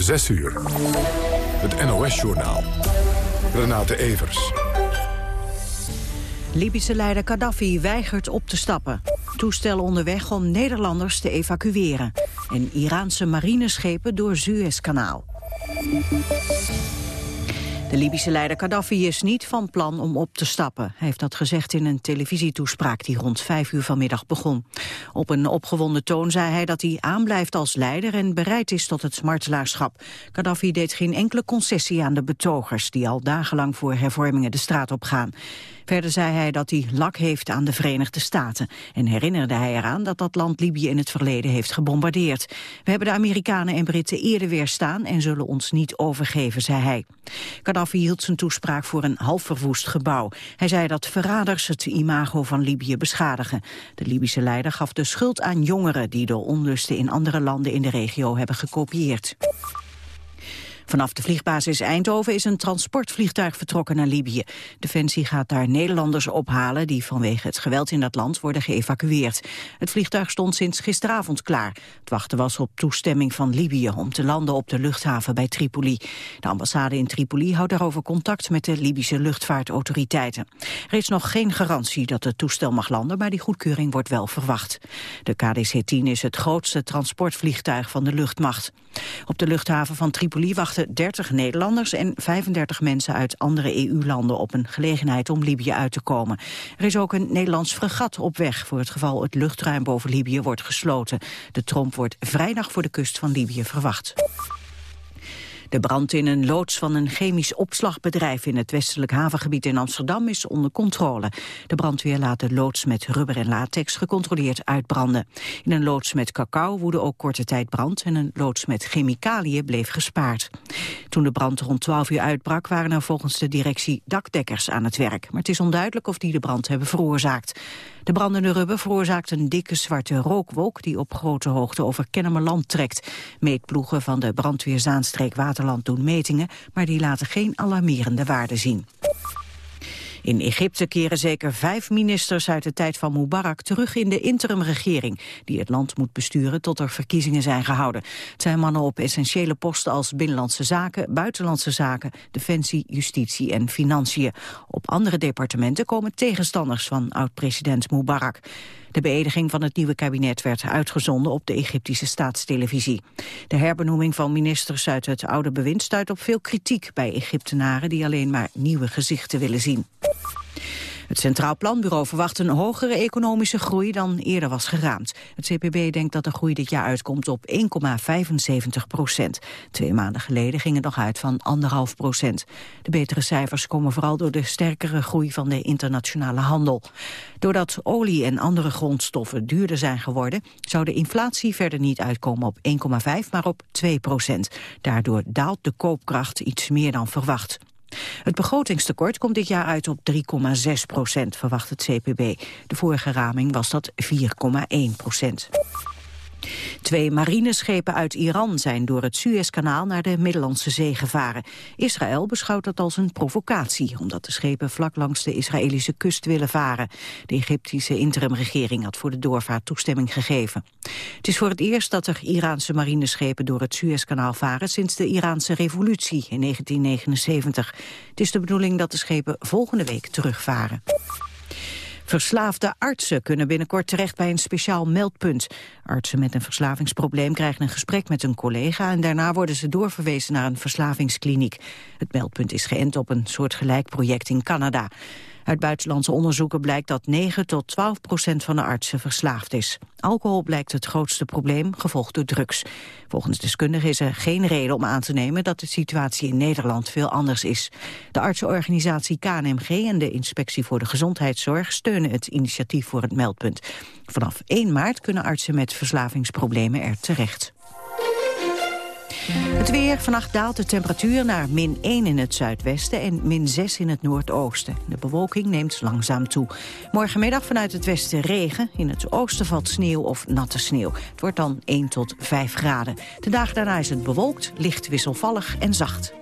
6 uur. Het NOS-journaal. Renate Evers. Libische leider Gaddafi weigert op te stappen. Toestel onderweg om Nederlanders te evacueren. En Iraanse marineschepen door Suezkanaal. De Libische leider Gaddafi is niet van plan om op te stappen. Hij heeft dat gezegd in een televisietoespraak die rond vijf uur vanmiddag begon. Op een opgewonden toon zei hij dat hij aanblijft als leider en bereid is tot het martelaarschap. Gaddafi deed geen enkele concessie aan de betogers die al dagenlang voor hervormingen de straat op gaan. Verder zei hij dat hij lak heeft aan de Verenigde Staten. En herinnerde hij eraan dat dat land Libië in het verleden heeft gebombardeerd. We hebben de Amerikanen en Britten eerder weerstaan en zullen ons niet overgeven, zei hij. Hield zijn toespraak voor een half verwoest gebouw. Hij zei dat verraders het imago van Libië beschadigen. De Libische leider gaf de schuld aan jongeren die de onlusten in andere landen in de regio hebben gekopieerd. Vanaf de vliegbasis Eindhoven is een transportvliegtuig vertrokken naar Libië. Defensie gaat daar Nederlanders ophalen die vanwege het geweld in dat land worden geëvacueerd. Het vliegtuig stond sinds gisteravond klaar. Het wachten was op toestemming van Libië om te landen op de luchthaven bij Tripoli. De ambassade in Tripoli houdt daarover contact met de Libische luchtvaartautoriteiten. Er is nog geen garantie dat het toestel mag landen, maar die goedkeuring wordt wel verwacht. De KDC-10 is het grootste transportvliegtuig van de luchtmacht. Op de luchthaven van Tripoli wachten 30 Nederlanders en 35 mensen uit andere EU-landen op een gelegenheid om Libië uit te komen. Er is ook een Nederlands fregat op weg voor het geval het luchtruim boven Libië wordt gesloten. De tromp wordt vrijdag voor de kust van Libië verwacht. De brand in een loods van een chemisch opslagbedrijf in het westelijk havengebied in Amsterdam is onder controle. De brandweer laat de loods met rubber en latex gecontroleerd uitbranden. In een loods met cacao woedde ook korte tijd brand en een loods met chemicaliën bleef gespaard. Toen de brand rond 12 uur uitbrak waren er volgens de directie dakdekkers aan het werk. Maar het is onduidelijk of die de brand hebben veroorzaakt. De brandende rubber veroorzaakt een dikke zwarte rookwolk die op grote hoogte over Kennemerland trekt. Meetploegen van de brandweer Zaanstreek Waterland doen metingen, maar die laten geen alarmerende waarden zien. In Egypte keren zeker vijf ministers uit de tijd van Mubarak terug in de interimregering, die het land moet besturen tot er verkiezingen zijn gehouden. Het zijn mannen op essentiële posten als binnenlandse zaken, buitenlandse zaken, defensie, justitie en financiën. Op andere departementen komen tegenstanders van oud-president Mubarak. De beëdiging van het nieuwe kabinet werd uitgezonden op de Egyptische staatstelevisie. De herbenoeming van ministers uit het oude bewind stuit op veel kritiek bij Egyptenaren die alleen maar nieuwe gezichten willen zien. Het Centraal Planbureau verwacht een hogere economische groei dan eerder was geraamd. Het CPB denkt dat de groei dit jaar uitkomt op 1,75 procent. Twee maanden geleden ging het nog uit van 1,5 procent. De betere cijfers komen vooral door de sterkere groei van de internationale handel. Doordat olie en andere grondstoffen duurder zijn geworden... zou de inflatie verder niet uitkomen op 1,5, maar op 2 procent. Daardoor daalt de koopkracht iets meer dan verwacht. Het begrotingstekort komt dit jaar uit op 3,6 procent, verwacht het CPB. De vorige raming was dat 4,1 procent. Twee marineschepen uit Iran zijn door het Suezkanaal naar de Middellandse Zee gevaren. Israël beschouwt dat als een provocatie, omdat de schepen vlak langs de Israëlische kust willen varen. De Egyptische interimregering had voor de doorvaart toestemming gegeven. Het is voor het eerst dat er Iraanse marineschepen door het Suezkanaal varen sinds de Iraanse revolutie in 1979. Het is de bedoeling dat de schepen volgende week terugvaren. Verslaafde artsen kunnen binnenkort terecht bij een speciaal meldpunt. Artsen met een verslavingsprobleem krijgen een gesprek met een collega... en daarna worden ze doorverwezen naar een verslavingskliniek. Het meldpunt is geënt op een soortgelijk project in Canada. Uit buitenlandse onderzoeken blijkt dat 9 tot 12 procent van de artsen verslaafd is. Alcohol blijkt het grootste probleem, gevolgd door drugs. Volgens deskundigen is er geen reden om aan te nemen dat de situatie in Nederland veel anders is. De artsenorganisatie KNMG en de Inspectie voor de Gezondheidszorg steunen het initiatief voor het meldpunt. Vanaf 1 maart kunnen artsen met verslavingsproblemen er terecht. Het weer. Vannacht daalt de temperatuur naar min 1 in het zuidwesten en min 6 in het noordoosten. De bewolking neemt langzaam toe. Morgenmiddag vanuit het westen regen. In het oosten valt sneeuw of natte sneeuw. Het wordt dan 1 tot 5 graden. De dag daarna is het bewolkt, licht wisselvallig en zacht.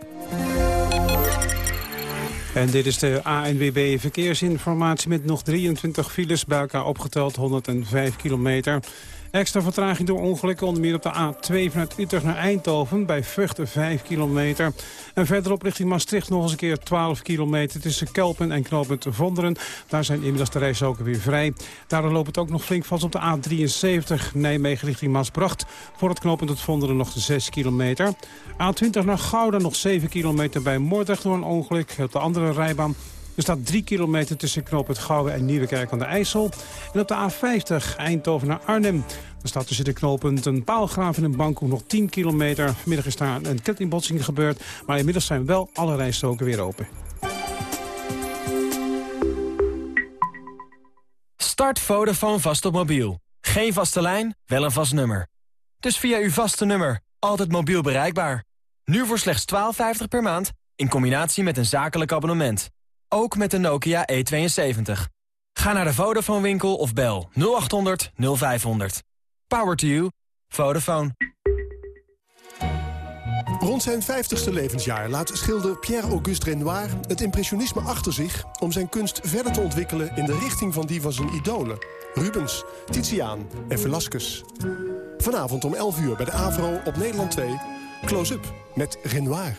En dit is de ANWB Verkeersinformatie met nog 23 files bij elkaar opgeteld, 105 kilometer. Extra vertraging door ongelukken, onder meer op de A2 vanuit Utrecht naar Eindhoven... bij Vught 5 kilometer. En verderop richting Maastricht nog eens een keer 12 kilometer... tussen Kelpen en knooppunt Vonderen. Daar zijn inmiddels de rijstroken weer vrij. Daardoor loopt het ook nog flink vast op de A73 Nijmegen richting Maasbracht. Voor het knooppunt het Vonderen nog 6 kilometer. A20 naar Gouda nog 7 kilometer bij Moordrecht door een ongeluk. Op de andere rijbaan er staat 3 kilometer tussen knooppunt Gouwen en Nieuwekerk aan de IJssel. En op de A50 Eindhoven naar Arnhem. Er staat tussen de knooppunten Paalgraaf en een Bankhoek nog 10 kilometer. Vanmiddag is daar een kettingbotsing gebeurd. Maar inmiddels zijn wel alle rijstroken weer open. Start Vodafone vast op mobiel. Geen vaste lijn, wel een vast nummer. Dus via uw vaste nummer, altijd mobiel bereikbaar. Nu voor slechts 12,50 per maand, in combinatie met een zakelijk abonnement. Ook met de Nokia E72. Ga naar de Vodafone winkel of bel 0800 0500. Power to you. Vodafone. Rond zijn 50ste levensjaar laat schilder Pierre-Auguste Renoir het impressionisme achter zich... om zijn kunst verder te ontwikkelen in de richting van die van zijn idolen. Rubens, Titiaan en Velasquez. Vanavond om 11 uur bij de AVRO op Nederland 2. Close-up met Renoir.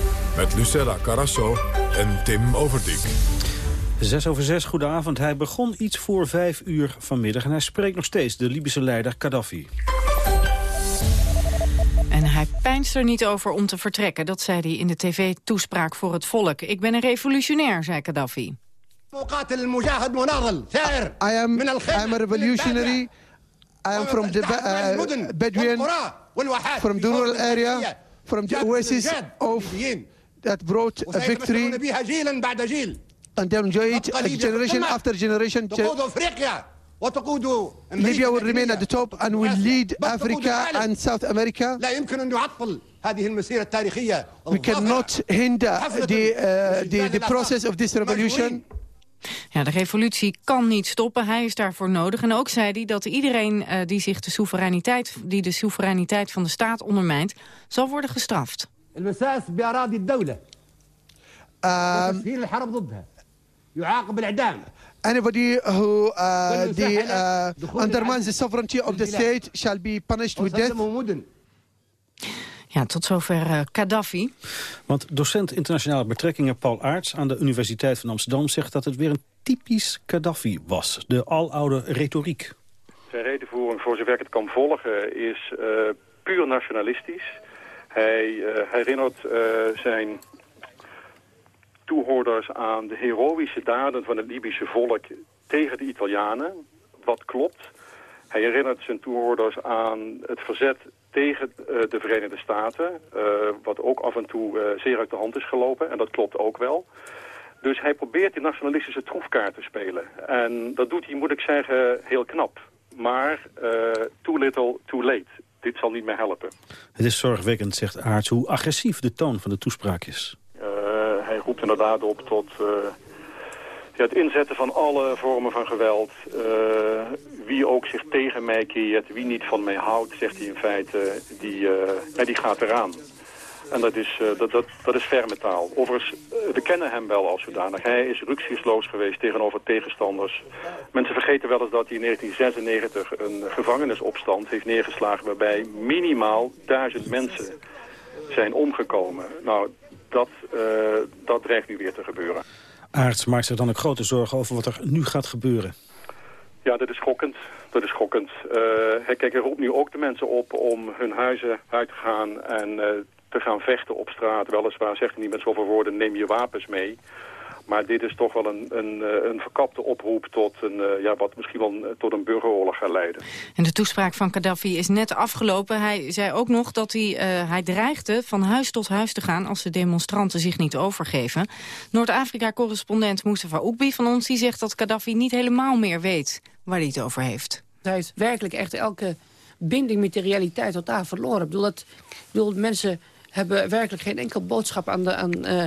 Met Lucella Carasso en Tim Overdijk. Zes over zes, goedenavond. Hij begon iets voor vijf uur vanmiddag... en hij spreekt nog steeds, de Libische leider Gaddafi. En hij pijnst er niet over om te vertrekken. Dat zei hij in de tv-toespraak voor het volk. Ik ben een revolutionair, zei Gaddafi. I am, I am a revolutionary. I am from the uh, Bedouin, from the rural area, from the oasis of that brought a victory and they enjoy it generation after generation. Libya will remain at the top and will lead Africa and South America. We cannot hinder the, uh, the, the process of this revolution. Ja, de revolutie kan niet stoppen. Hij is daarvoor nodig. En ook zei hij dat iedereen uh, die, zich de soevereiniteit, die de soevereiniteit van de staat ondermijnt... zal worden gestraft. Anybody who uh, the, uh, undermines the sovereignty of the state shall be punished with death. Ja, tot zover uh, Gaddafi. Want docent internationale betrekkingen Paul Aarts aan de Universiteit van Amsterdam zegt dat het weer een typisch Gaddafi was. De aloude retoriek. Zijn redenvoering, voor zover ik het kan volgen, is uh, puur nationalistisch. Hij uh, herinnert zijn toehoorders aan de heroïsche daden van het Libische volk tegen de Italianen. Wat klopt. Hij herinnert zijn toehoorders aan het verzet tegen uh, de Verenigde Staten. Wat ook af en toe zeer uit de hand is gelopen. En dat klopt ook wel. Dus hij probeert die nationalistische troefkaart te spelen. En dat doet hij, moet ik zeggen, heel knap. Maar too little, too late. Dit zal niet meer helpen. Het is zorgwekkend, zegt Aarts, hoe agressief de toon van de toespraak is. hij roept inderdaad op tot ja, het inzetten van alle vormen van geweld. Uh, wie ook zich tegen mij keert, wie niet van mij houdt, zegt hij in feite, die, die gaat eraan. En dat is, uh, dat, dat, dat is ferme taal. Overigens, we kennen hem wel als zodanig. Hij is rücksichtsloos geweest tegenover tegenstanders. Mensen vergeten wel eens dat hij in 1996 een gevangenisopstand heeft neergeslagen... waarbij minimaal duizend mensen zijn omgekomen. Nou, dat, dat dreigt nu weer te gebeuren. Aarts maakt zich dan ook grote zorgen over wat er nu gaat gebeuren. Ja, dat is schokkend. Dat is schokkend. Uh, kijk, er roept nu ook de mensen op om hun huizen uit te gaan en uh, te gaan vechten op straat. Weliswaar zegt hij niet met zoveel woorden, neem je wapens mee. Maar dit is toch wel een, een, eh, een verkapte oproep tot een, eh, ja, wat misschien wel tot een burgeroorlog gaat leiden. En de toespraak van Gaddafi is net afgelopen. Hij zei ook nog dat hij, uh, hij dreigde van huis tot huis te gaan als de demonstranten zich niet overgeven. Noord-Afrika-correspondent Mustafa Oekbi van ons die zegt dat Gaddafi niet helemaal meer weet waar hij het over heeft. Hij heeft werkelijk echt elke binding met de realiteit totaal verloren. Ik bedoel, dat, ik bedoel mensen hebben werkelijk geen enkel boodschap aan, de, aan, uh,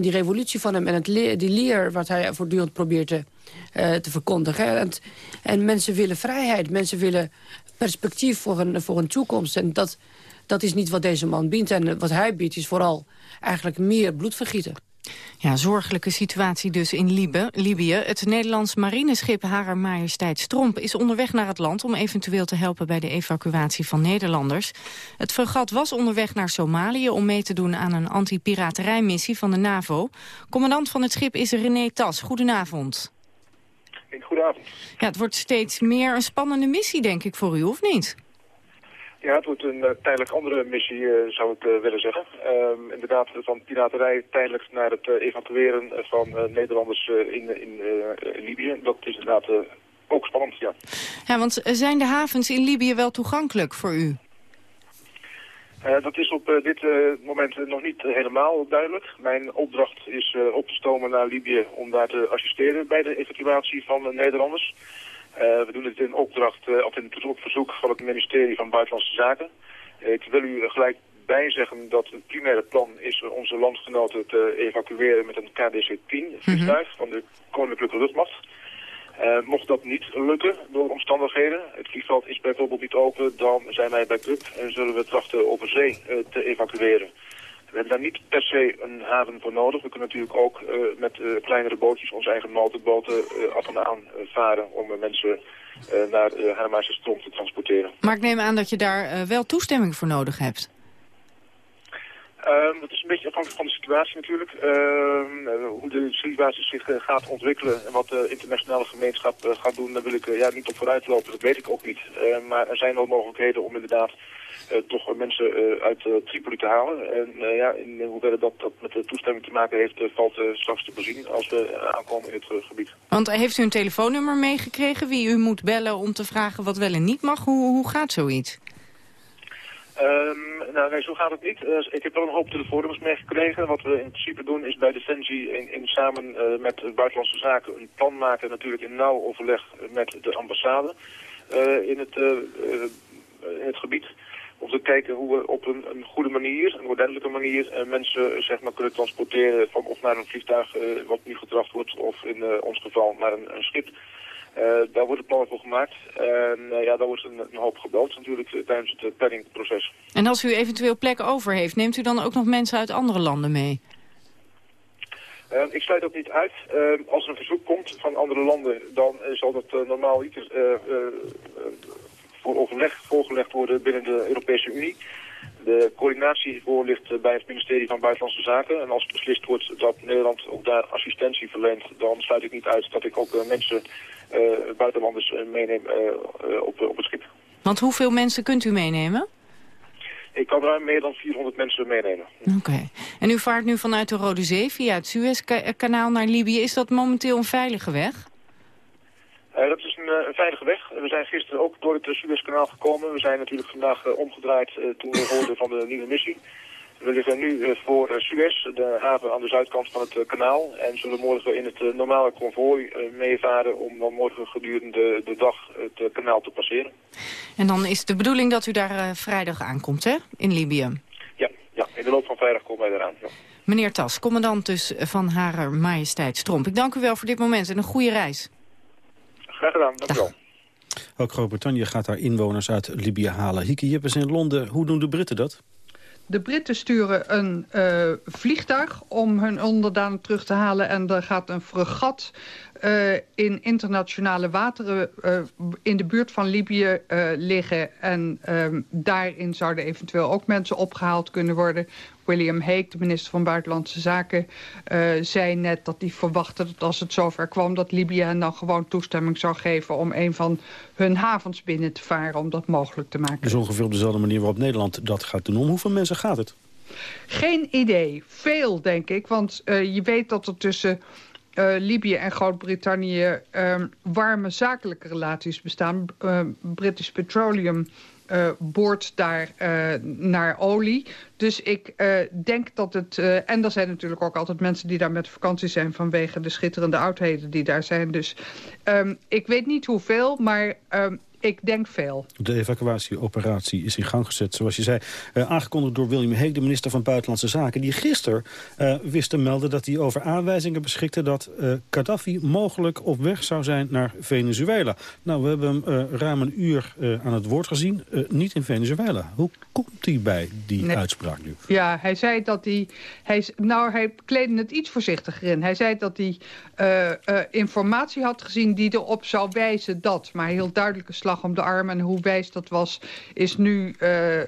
die revolutie van hem... en het die leer wat hij voortdurend probeert te, uh, te verkondigen. En, en, mensen willen vrijheid, mensen willen perspectief voor een, voor een toekomst. En dat, dat is niet wat deze man biedt. En wat hij biedt is vooral eigenlijk meer bloedvergieten. Ja, zorgelijke situatie dus in Libië. Libië. Het Nederlands marineschip Harer Majesteit Stromp is onderweg naar het land... om eventueel te helpen bij de evacuatie van Nederlanders. Het fregat was onderweg naar Somalië om mee te doen aan een anti-piraterijmissie van de NAVO. Commandant van het schip is René Tas. Goedenavond. Goedenavond. Ja, het wordt steeds meer een spannende missie, denk ik, voor u, of niet? Ja, het wordt een uh, tijdelijk andere missie, uh, zou ik uh, willen zeggen. Ehm, inderdaad, van piraterij tijdelijk naar het evacueren van Nederlanders in, in Libië. Dat is inderdaad ook spannend, ja. Ja, want zijn de havens in Libië wel toegankelijk voor u? dat is op dit moment nog niet helemaal duidelijk. Mijn opdracht is op te stomen naar Libië om daar te assisteren bij de evacuatie van Nederlanders. Uh, we doen het in opdracht, uh, of in het verzoek van het ministerie van Buitenlandse Zaken. Uh, ik wil u gelijk bijzeggen dat het primaire plan is onze landgenoten te evacueren met een KDC-10 vliegtuig mm van de Koninklijke Luchtmacht. mocht dat niet lukken door omstandigheden, het vliegveld is bijvoorbeeld niet open, dan zijn wij bij Club en zullen we trachten over zee te evacueren. We hebben daar niet per se een haven voor nodig. We kunnen natuurlijk ook uh, met uh, kleinere bootjes, onze eigen motorboten, uh, af en aan varen om mensen naar uh, Strom te transporteren. Maar ik neem aan dat je daar wel toestemming voor nodig hebt. Dat is een beetje afhankelijk van de situatie natuurlijk. Uh, hoe de situatie zich gaat ontwikkelen en wat de internationale gemeenschap gaat doen, daar wil ik ja, niet op vooruit lopen. Dat weet ik ook niet. Ehm, maar er zijn wel mogelijkheden om inderdaad toch mensen uh, uit Tripoli te halen. En ja, in hoeverre dat, dat met de toestemming te maken heeft, valt straks te voorzien als we aankomen in het gebied. Want heeft u een telefoonnummer meegekregen wie u moet bellen om te vragen wat wel en niet mag? Hoe, hoe gaat zoiets? Um, nou, nee, zo gaat het niet. Uh, ik heb wel een hoop telefoonnummers meegekregen. Wat we in principe doen is bij Defensie in, in samen uh, met Buitenlandse Zaken een plan maken, natuurlijk in nauw overleg met de ambassade uh, in, het, in het gebied om te kijken hoe we op een, een goede manier, een ordentelijke manier, uh, mensen zeg maar, kunnen transporteren van of naar een vliegtuig uh, wat nu gedracht wordt of in ons geval naar een, een schip. daar worden plannen voor gemaakt. En ja, daar wordt een, een, hoop gebeld natuurlijk tijdens het planningproces. En als u eventueel plek over heeft, neemt u dan ook nog mensen uit andere landen mee? ik sluit dat niet uit. als er een verzoek komt van andere landen, dan zal dat normaal ieder voor overleg voorgelegd worden binnen de Europese Unie. De coördinatie hiervoor ligt bij het ministerie van Buitenlandse Zaken. En als beslist wordt dat Nederland ook daar assistentie verleent, dan sluit ik niet uit dat ik ook uh, mensen, uh, buitenlanders, uh, meeneem op, op het schip. Want hoeveel mensen kunt u meenemen? Ik kan ruim meer dan 400 mensen meenemen. Oké. En u vaart nu vanuit de Rode Zee via het Suezkanaal naar Libië. Is dat momenteel een veilige weg? Uh, dat is een, een, veilige weg. We zijn gisteren ook door het Suezkanaal gekomen. We zijn natuurlijk vandaag uh, omgedraaid uh, toen we hoorden van de nieuwe missie. We liggen nu voor Suez, de haven aan de zuidkant van het kanaal. En zullen morgen in het normale konvooi meevaren om dan morgen gedurende de dag het kanaal te passeren. En dan is de bedoeling dat u daar vrijdag aankomt, hè? In Libië? Ja, ja, in de loop van vrijdag komen wij eraan. Ja. Meneer Tas, commandant dus van Harer Majesteit Stromp. Ik dank u wel voor dit moment en een goede reis. Graag gedaan, dank u wel. Ook Groot-Brittannië gaat daar inwoners uit Libië halen. Hieke Jippes in Londen, hoe doen de Britten dat? De Britten sturen een uh, vliegtuig om hun onderdanen terug te halen... en er gaat een fregat uh, in internationale wateren uh, in de buurt van Libië liggen. En daarin zouden eventueel ook mensen opgehaald kunnen worden. William Hague, de minister van Buitenlandse Zaken, zei net dat hij verwachtte dat als het zover kwam... dat Libië hen dan gewoon toestemming zou geven om een van hun havens binnen te varen... om dat mogelijk te maken. Dus ongeveer op dezelfde manier waarop Nederland dat gaat doen. Om hoeveel mensen gaat het? Geen idee. Veel, denk ik. Want uh, je weet dat er tussen Libië en Groot-Brittannië um, warme zakelijke relaties bestaan. Uh, British Petroleum uh, boort daar uh, naar olie. Dus ik denk dat het... en er zijn natuurlijk ook altijd mensen die daar met vakantie zijn... vanwege de schitterende oudheden die daar zijn. Dus um, ik weet niet hoeveel, maar ik denk veel. De evacuatieoperatie is in gang gezet, zoals je zei. Uh, aangekondigd door William Hague, de minister van Buitenlandse Zaken... die gisteren uh, wist te melden dat hij over aanwijzingen beschikte... dat uh, Gaddafi mogelijk op weg zou zijn naar Venezuela. Nou, we hebben hem ruim een uur aan het woord gezien. niet in Venezuela. Hoe komt hij bij die nee. uitspraak nu? Ja, hij zei dat hij... hij nou, hij kleedde het iets voorzichtiger in. Hij zei dat hij informatie had gezien die erop zou wijzen dat... maar hield duidelijke slag om de arm. En hoe wijs dat was, is nu uh,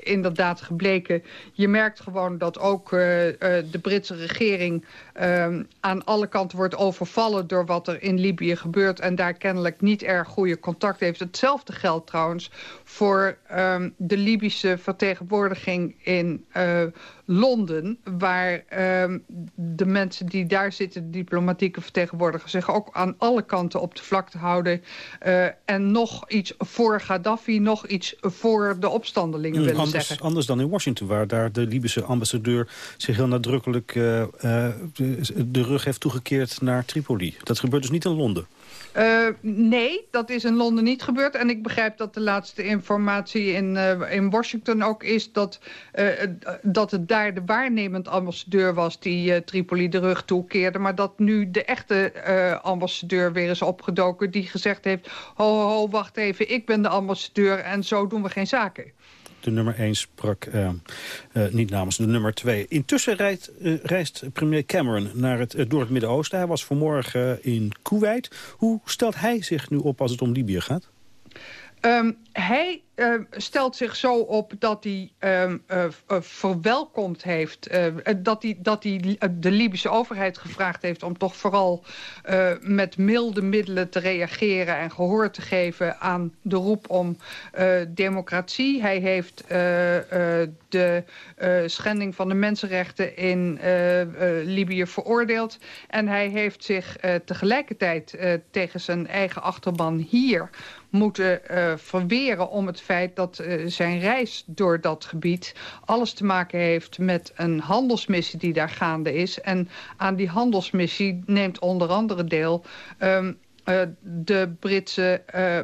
inderdaad gebleken. Je merkt gewoon dat ook uh, de Britse regering... Um, aan alle kanten wordt overvallen door wat er in Libië gebeurt... en daar kennelijk niet erg goede contact heeft. Hetzelfde geldt trouwens voor um, de Libische vertegenwoordiging in Londen... waar um, de mensen die daar zitten, de diplomatieke vertegenwoordigers... zich ook aan alle kanten op de vlakte houden... Uh, en nog iets voor Gaddafi, nog iets voor de opstandelingen mm, willen anders, zeggen. Anders dan in Washington, waar daar de Libische ambassadeur... zich heel nadrukkelijk uh, uh, de, de rug heeft toegekeerd naar Tripoli. Dat gebeurt dus niet in Londen. Uh, nee, dat is in Londen niet gebeurd. En ik begrijp dat de laatste informatie in, uh, in Washington ook is... Dat, uh, dat het daar de waarnemend ambassadeur was die Tripoli de rug toekeerde. Maar dat nu de echte ambassadeur weer is opgedoken... die gezegd heeft, ho, wacht even, ik ben de ambassadeur... en zo doen we geen zaken de nummer 1 sprak uh, uh, niet namens de nummer 2. Intussen uh, reist premier Cameron naar het, door het Midden-Oosten. Hij was vanmorgen in Kuwait. Hoe stelt hij zich nu op als het om Libië gaat? Um, hij uh, stelt zich zo op dat hij uh, uh, verwelkomd heeft... dat hij, dat hij de Libische overheid gevraagd heeft... om toch vooral met milde middelen te reageren... en gehoor te geven aan de roep om democratie. Hij heeft de schending van de mensenrechten in Libië veroordeeld. En hij heeft zich tegelijkertijd tegen zijn eigen achterban hier moeten uh, om het feit dat uh, zijn reis door dat gebied alles te maken heeft met een handelsmissie die daar gaande is. En aan die handelsmissie neemt onder andere deel um, uh, de Britse uh,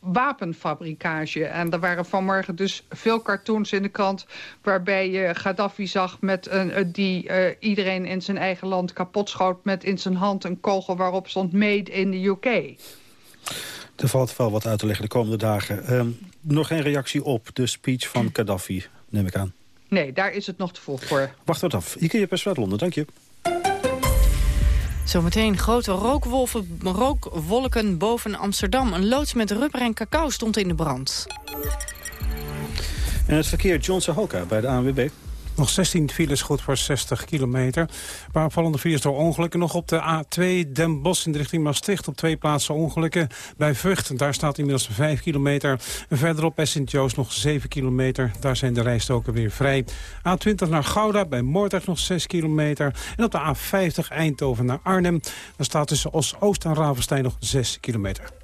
wapenfabrikage. En er waren vanmorgen dus veel cartoons in de krant... waarbij je Gaddafi zag met een, die iedereen in zijn eigen land kapot schoot... met in zijn hand een kogel waarop stond Made in the UK. Er valt wel wat uit te leggen de komende dagen. Um, nog geen reactie op de speech van Gaddafi, neem ik aan. Nee, daar is het nog te vroeg voor. Wacht wat af. Ike Jeppes uit Londen, dank je. Zometeen grote rookwolven, rookwolken boven Amsterdam. Een loods met rubber en cacao stond in de brand. En het verkeer John Sahoka bij de ANWB. Nog 16 files goed voor 60 kilometer. Waar opvallende files door ongelukken. Nog op de A2 Den Bosch in de richting Maastricht. Op twee plaatsen ongelukken. Bij Vught, daar staat inmiddels 5 kilometer. Verderop bij Sint-Joost nog 7 kilometer. Daar zijn de rijstoken weer vrij. A20 naar Gouda, bij Moordrecht nog 6 kilometer. En op de A50 Eindhoven naar Arnhem. Daar staat tussen Oost-Oost en Ravenstein nog 6 kilometer.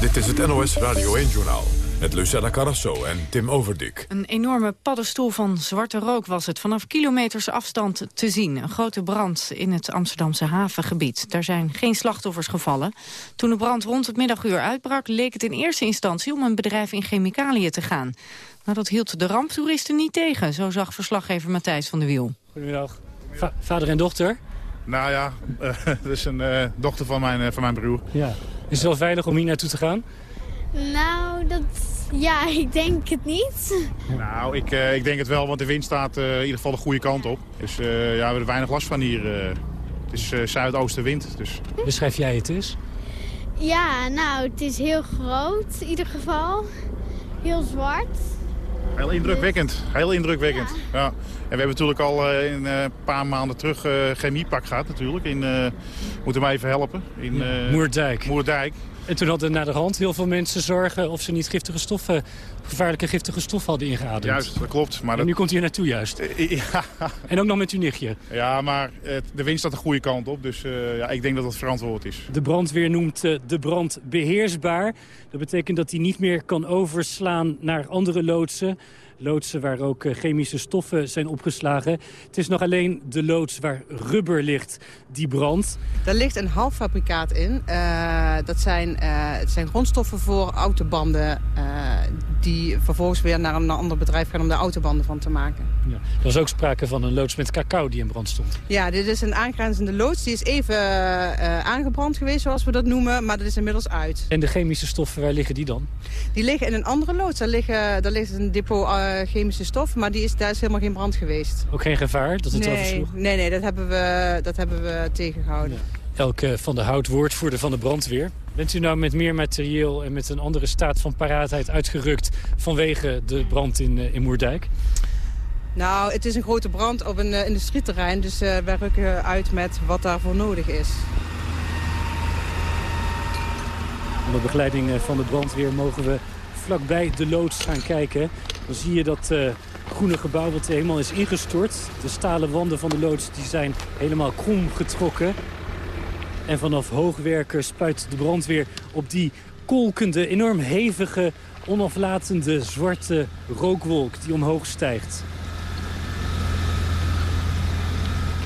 Dit is het NOS Radio 1-journaal. Met Lucella Carrasso en Tim Overdik. Een enorme paddenstoel van zwarte rook was het vanaf kilometers afstand te zien. Een grote brand in het Amsterdamse havengebied. Daar zijn geen slachtoffers gevallen. Toen de brand rond het middaguur uitbrak... leek het in eerste instantie om een bedrijf in chemicaliën te gaan. Maar dat hield de ramptoeristen niet tegen. Zo zag verslaggever Matthijs van der Wiel. Goedemiddag. Va vader en dochter? Nou ja, uh, dat is een uh, dochter van mijn, uh, van mijn broer. Ja. Is het wel veilig om hier naartoe te gaan? Nou, dat... Ja, ik denk het niet. Nou, ik, uh, ik denk het wel, want de wind staat uh, in ieder geval de goede kant op. Dus uh, ja, we hebben er weinig last van hier. het is zuidoostenwind. Dus. Beschrijf jij het eens? Ja, nou, het is heel groot in ieder geval. Heel zwart. Heel indrukwekkend. Heel indrukwekkend. Ja. ja. En we hebben natuurlijk al uh, een uh, paar maanden terug uh, chemiepak gehad natuurlijk. In, moeten we even helpen. In. Moerdijk. Moerdijk. En toen hadden naar de hand heel veel mensen zorgen of ze niet giftige stoffen, gevaarlijke giftige stoffen hadden ingeademd. Juist, dat klopt. Maar en nu komt hij hier naartoe juist. Ja. En ook nog met uw nichtje. Ja, maar de wind staat de goede kant op. Dus uh, ja, ik denk dat dat verantwoord is. De brandweer noemt de brand beheersbaar. Dat betekent dat hij niet meer kan overslaan naar andere loodsen loodsen waar ook chemische stoffen zijn opgeslagen. Het is nog alleen de loods waar rubber ligt die brandt. Daar ligt een halffabrikaat in. Uh, dat zijn, uh, het zijn grondstoffen voor autobanden... Uh, die vervolgens weer naar een ander bedrijf gaan om de autobanden van te maken. Ja. Er was ook sprake van een loods met cacao die in brand stond. Ja, dit is een aangrenzende loods. Die is even aangebrand geweest, zoals we dat noemen, maar dat is inmiddels uit. En de chemische stoffen, waar liggen die dan? Die liggen in een andere loods. Daar, liggen, daar ligt een depot chemische stoffen, maar die is, daar is helemaal geen brand geweest. Ook geen gevaar dat het nee, oversloeg? Nee, nee, dat hebben we, dat hebben we tegengehouden. Ja. Elke van de Hout, woordvoerder van de brandweer. Bent u nou met meer materieel en met een andere staat van paraatheid uitgerukt... vanwege de brand in, in Moerdijk? Nou, het is een grote brand op een uh, industrieterrein. Dus uh, wij rukken uit met wat daarvoor nodig is. Onder begeleiding van de brandweer mogen we vlakbij de loods gaan kijken. Dan zie je dat uh, groene gebouw wat helemaal is ingestort. De stalen wanden van de loods die zijn helemaal krom getrokken. En vanaf hoogwerker spuit de brandweer op die kolkende, enorm hevige, onaflatende zwarte rookwolk die omhoog stijgt.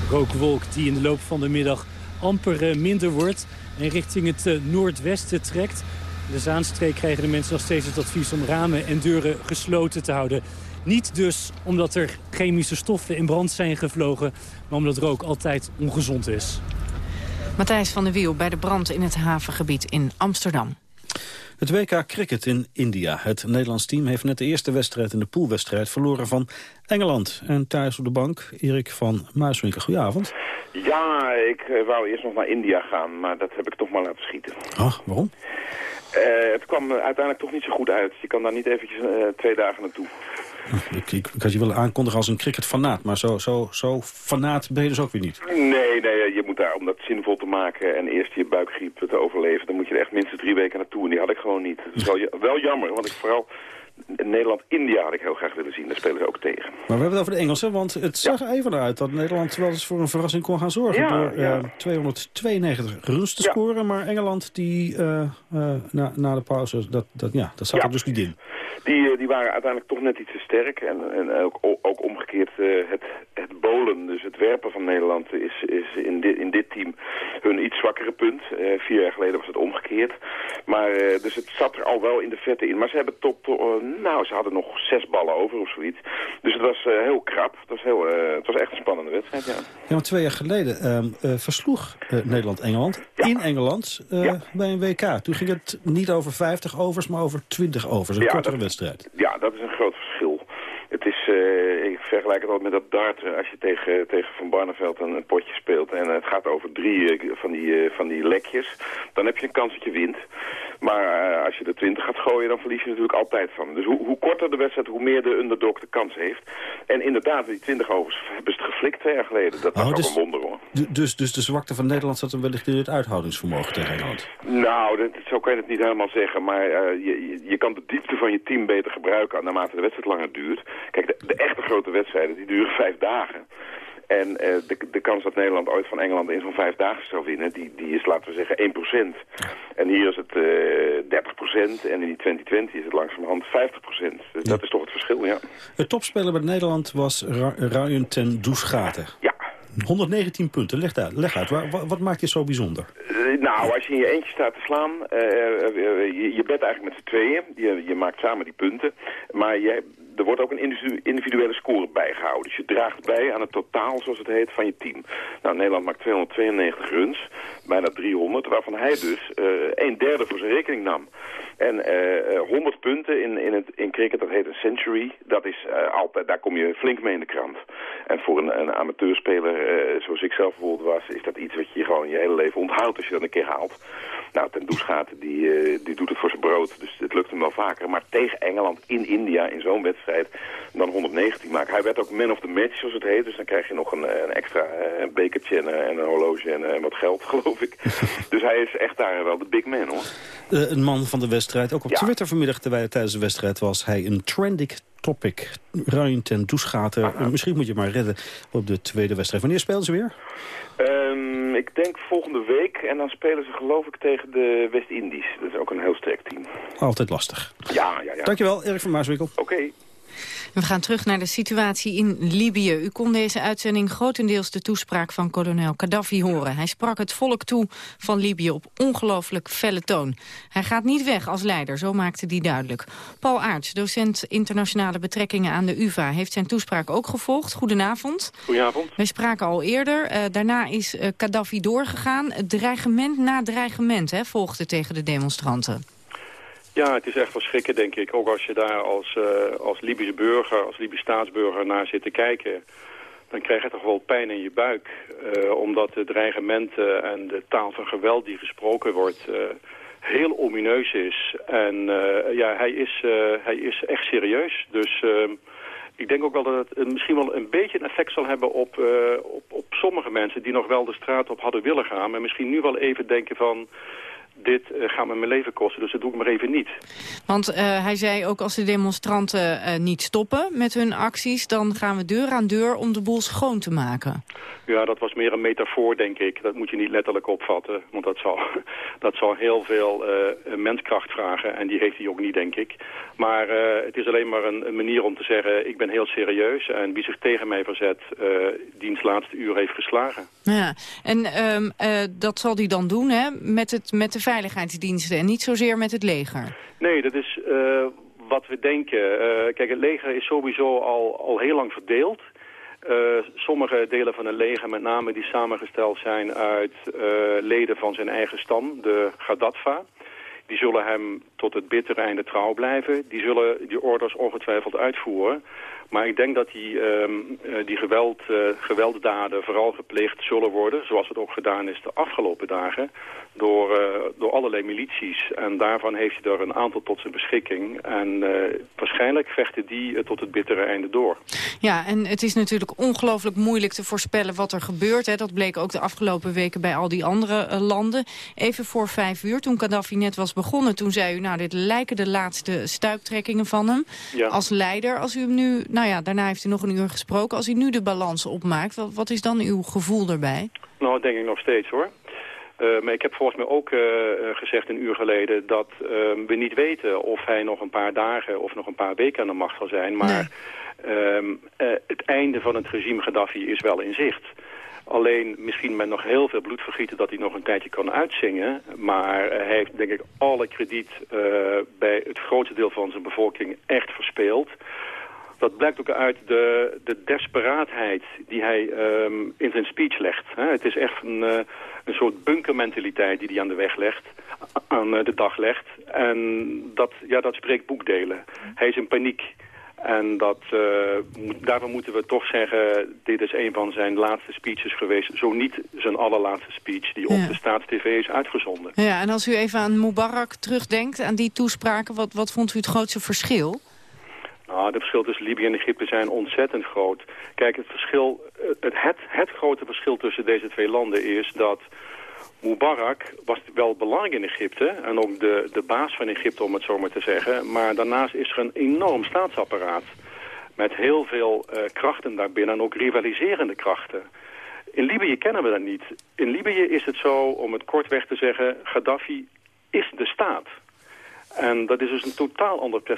Rookwolk die in de loop van de middag amper minder wordt en richting het uh, noordwesten trekt. De Zaanstreek krijgen de mensen nog steeds het advies om ramen en deuren gesloten te houden. Niet dus omdat er chemische stoffen in brand zijn gevlogen, maar omdat rook altijd ongezond is. Matthijs van der Wiel bij de brand in het havengebied in Amsterdam. Het WK Cricket in India. Het Nederlands team heeft net de eerste wedstrijd in de poolwedstrijd verloren van Engeland. En thuis op de bank, Erik van Muiswinkel. Goedenavond. Ja, ik uh, wou eerst nog naar India gaan, maar dat heb ik toch maar laten schieten. Ah, waarom? Uh, het kwam uiteindelijk toch niet zo goed uit. Je kan daar niet eventjes uh, twee dagen naartoe. Ik, ik, ik had je willen aankondigen als een cricketfanaat, maar zo, zo, zo fanaat ben je dus ook weer niet. Nee, nee, je daar, om dat zinvol te maken en eerst je buikgriep te overleven, dan moet je er echt minstens drie weken naartoe. En die had ik gewoon niet. Dat is wel, wel jammer, want ik vooral Nederland-India had ik heel graag willen zien. Daar spelen ze ook tegen. Maar we hebben het over de Engelsen, want het zag ja. even uit dat Nederland wel eens voor een verrassing kon gaan zorgen. Ja, door ja. Uh, 292 runs te scoren, maar Engeland die uh, uh, na, na de pauze, dat, dat, ja, dat zat er dus niet in. Die, die waren uiteindelijk toch net iets te sterk. En, en ook, ook omgekeerd het, het bolen, dus het werpen van Nederland, is, is in, dit, in dit team hun iets zwakkere punt. vier jaar geleden was het omgekeerd. Maar, dus het zat er al wel in de vette in. Maar ze hebben tot, nou, ze hadden nog zes ballen over of zoiets. Dus het was uh, heel krap. Het was, heel, uh, het was echt een spannende wedstrijd, ja. Ja, want twee jaar geleden uh, versloeg Nederland-Engeland ja. in Engeland ja. bij een WK. Toen ging het niet over 50 overs, maar over 20 overs. Een kortere dat, wedstrijd. Ja, dat is een groot verschil. Is, uh, ik vergelijk het altijd met dat darten. Als je tegen, tegen Van Barneveld een, een potje speelt en het gaat over drie uh, van, die, uh, van die lekjes, dan heb je een kans dat je wint. Maar als je de 20 gaat gooien, dan verlies je natuurlijk altijd van. Dus hoe, hoe korter de wedstrijd, hoe meer de underdog de kans heeft. En inderdaad, die 20 overs hebben ze het geflikt twee jaar geleden. Dat was oh, dus, een wonder hoor. Dus, dus de zwakte van Nederland zat hem wellicht in het uithoudingsvermogen tegen Engeland? Nou, dat, zo kan je het niet helemaal zeggen. Maar je, je, je kan de diepte van je team beter gebruiken naarmate de wedstrijd langer duurt. Kijk, de, de echte grote wedstrijden, die duren vijf dagen. En uh, de, de kans dat Nederland ooit van Engeland in zo'n vijf dagen zou winnen, die, die is, laten we zeggen, 1%. En hier is het uh, 30% en in die 2020 is het langzamerhand 50%. Dus ja. dat is toch het verschil, ja. Het topspeler met Nederland was Ra Ryan ten Doesgaten. Ja. 119 punten, leg uit. Leg uit. Wat, wat maakt je zo bijzonder? Uh, nou, als je in je eentje staat te slaan, uh, je, je bent eigenlijk met z'n tweeën. Je, je maakt samen die punten. Maar je, er wordt ook een individuele score bijgehouden. Dus je draagt bij aan het totaal, zoals het heet, van je team. Nou, Nederland maakt 292 runs, bijna 300, waarvan hij dus uh, een derde voor zijn rekening nam. En uh, 100 punten in, in, het, in cricket, dat heet een century. Dat is uh, altijd, daar kom je flink mee in de krant. En voor een, een amateurspeler, zoals ik zelf bijvoorbeeld was... is dat iets wat je gewoon je hele leven onthoudt als je dat een keer haalt. Nou, Ten Doesgaten, die, die doet het voor zijn brood. Dus het lukt hem wel vaker. Maar tegen Engeland in India, in zo'n wedstrijd, dan 119 maken. Hij werd ook man of the match, zoals het heet. Dus dan krijg je nog een, een extra een bekertje en, en, een horloge en, en wat geld, geloof ik. dus hij is echt daar wel de big man, hoor. een man van de wedstrijd. Ook op ja. Twitter vanmiddag, terwijl tijdens de wedstrijd was... hij een trendy topic. Ryan ten Doesgaten. Misschien moet je maar redden op de tweede wedstrijd. Wanneer spelen ze weer? Um, ik denk volgende week. En dan spelen ze geloof ik tegen de West-Indies. Dat is ook een heel sterk team. Altijd lastig. Ja, ja, ja. Dankjewel, Erik van Maaswikkel. Oké. Okay. We gaan terug naar de situatie in Libië. U kon deze uitzending grotendeels de toespraak van kolonel Gaddafi horen. Hij sprak het volk toe van Libië op ongelooflijk felle toon. Hij gaat niet weg als leider, zo maakte hij duidelijk. Paul Aarts, docent internationale betrekkingen aan de UvA... heeft zijn toespraak ook gevolgd. Goedenavond. Goedenavond. Wij spraken al eerder. Uh, daarna is uh, Gaddafi doorgegaan. Dreigement na dreigement hè, volgde tegen de demonstranten. Ja, het is echt wel denk ik. Ook als je daar als, uh, als Libische burger, als Libisch staatsburger naar zit te kijken... dan krijg je toch wel pijn in je buik. Uh, omdat de dreigementen en de taal van geweld die gesproken wordt... Uh, heel omineus is. En ja, hij is, hij is echt serieus. Dus ik denk ook wel dat het misschien wel een beetje een effect zal hebben op, op, op sommige mensen... die nog wel de straat op hadden willen gaan. Maar misschien nu wel even denken van dit uh, gaat me mijn leven kosten, dus dat doe ik maar even niet. Want uh, hij zei ook als de demonstranten uh, niet stoppen met hun acties... dan gaan we deur aan deur om de boel schoon te maken. Ja, dat was meer een metafoor, denk ik. Dat moet je niet letterlijk opvatten, want dat zal, dat zal heel veel menskracht vragen. En die heeft hij ook niet, denk ik. Maar het is alleen maar een, een, manier om te zeggen... ik ben heel serieus en wie zich tegen mij verzet... diens laatste uur heeft geslagen. Ja, en um, dat zal hij dan doen, hè, met, het, met de veiligheidsdiensten en niet zozeer met het leger. Nee, dat is uh, wat we denken. Uh, kijk, het leger is sowieso al, al heel lang verdeeld. Uh, sommige delen van het leger, met name die samengesteld zijn uit leden van zijn eigen stam, de Gaddafa... die zullen hem tot het bittere einde trouw blijven. Die zullen die orders ongetwijfeld uitvoeren. Maar ik denk dat die, um, die geweld, uh, gewelddaden vooral gepleegd zullen worden... zoals het ook gedaan is de afgelopen dagen... door, uh, door allerlei milities. En daarvan heeft hij er een aantal tot zijn beschikking. En uh, waarschijnlijk vechten die tot het bittere einde door. Ja, en het is natuurlijk ongelooflijk moeilijk te voorspellen wat er gebeurt. Hè. Dat bleek ook de afgelopen weken bij al die andere landen. Even voor vijf uur, toen Gaddafi net was begonnen... toen zei u, nou, dit lijken de laatste stuiptrekkingen van hem. Ja. Als leider, als u hem nu... Nou ja, daarna heeft u nog een uur gesproken. Als u nu de balans opmaakt, wat, wat is dan uw gevoel daarbij? Nou, dat denk ik nog steeds hoor. Uh, maar ik heb volgens mij ook uh, gezegd een uur geleden dat uh, we niet weten of hij nog een paar dagen of nog een paar weken aan de macht zal zijn. Maar nee. het einde van het regime Gaddafi is wel in zicht. Alleen misschien met nog heel veel bloedvergieten dat hij nog een tijdje kan uitzingen. Maar hij heeft denk ik alle krediet bij het grootste deel van zijn bevolking echt verspeeld dat blijkt ook uit de, de desperaatheid die hij um, in zijn speech legt. Het is echt een, uh, een soort bunkermentaliteit die hij aan de weg legt, aan uh, de dag legt. En dat, ja, dat spreekt boekdelen. Hij is in paniek. En dat, uh, daarvan moeten we toch zeggen, dit is een van zijn laatste speeches geweest. Zo niet zijn allerlaatste speech die op de staatstv is uitgezonden. Ja, en als u even aan Mubarak terugdenkt, aan die toespraken, wat, wat vond u het grootste verschil? Nou, de verschil tussen Libië en Egypte zijn ontzettend groot. Kijk, het, verschil, het, het, het grote verschil tussen deze twee landen is dat... Mubarak was wel belangrijk in Egypte en ook de, de baas van Egypte om het zo maar te zeggen. Maar daarnaast is er een enorm staatsapparaat met heel veel uh, krachten daarbinnen en ook rivaliserende krachten. In Libië kennen we dat niet. In Libië is het zo, om het kortweg te zeggen, Gaddafi is de staat. En dat is dus een totaal ander uh,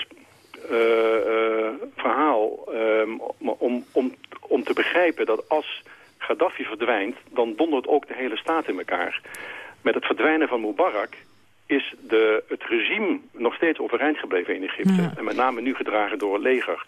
verhaal um, om, om, om te begrijpen dat als Gaddafi verdwijnt, dan dondert ook de hele staat in elkaar. Met het verdwijnen van Mubarak is de, het regime nog steeds overeind gebleven in Egypte. Ja. En met name nu gedragen door het leger.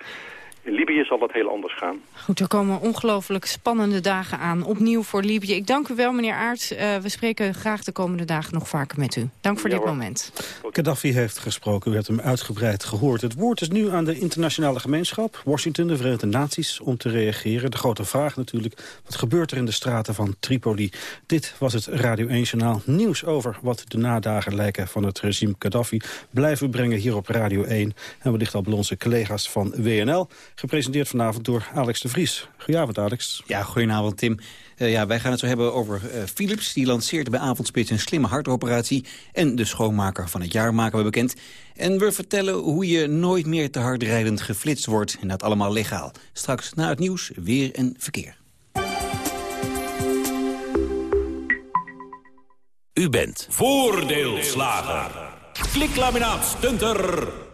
In Libië zal dat heel anders gaan. Goed, er komen ongelooflijk spannende dagen aan. Opnieuw voor Libië. Ik dank u wel, meneer Aarts. Uh, we spreken graag de komende dagen nog vaker met u. Dank voor dit moment. Gaddafi heeft gesproken. U hebt hem uitgebreid gehoord. Het woord is nu aan de internationale gemeenschap. Washington, de Verenigde Naties, om te reageren. De grote vraag natuurlijk, wat gebeurt er in de straten van Tripoli? Dit was het Radio 1-journaal. Nieuws over wat de nadagen lijken van het regime Gaddafi... blijven brengen hier op Radio 1. En wellicht al bij onze collega's van WNL... Gepresenteerd vanavond door Alex de Vries. Goedenavond, Alex. Ja, goedenavond, Tim. Uh, ja, wij gaan het zo hebben over uh, Philips. Die lanceert bij Avondspits een slimme hartoperatie. En de schoonmaker van het jaar maken we bekend. En we vertellen hoe je nooit meer te hard rijdend geflitst wordt. En dat allemaal legaal. Straks na het nieuws weer en verkeer. U bent voordeelslager. Kliklaminaat stunter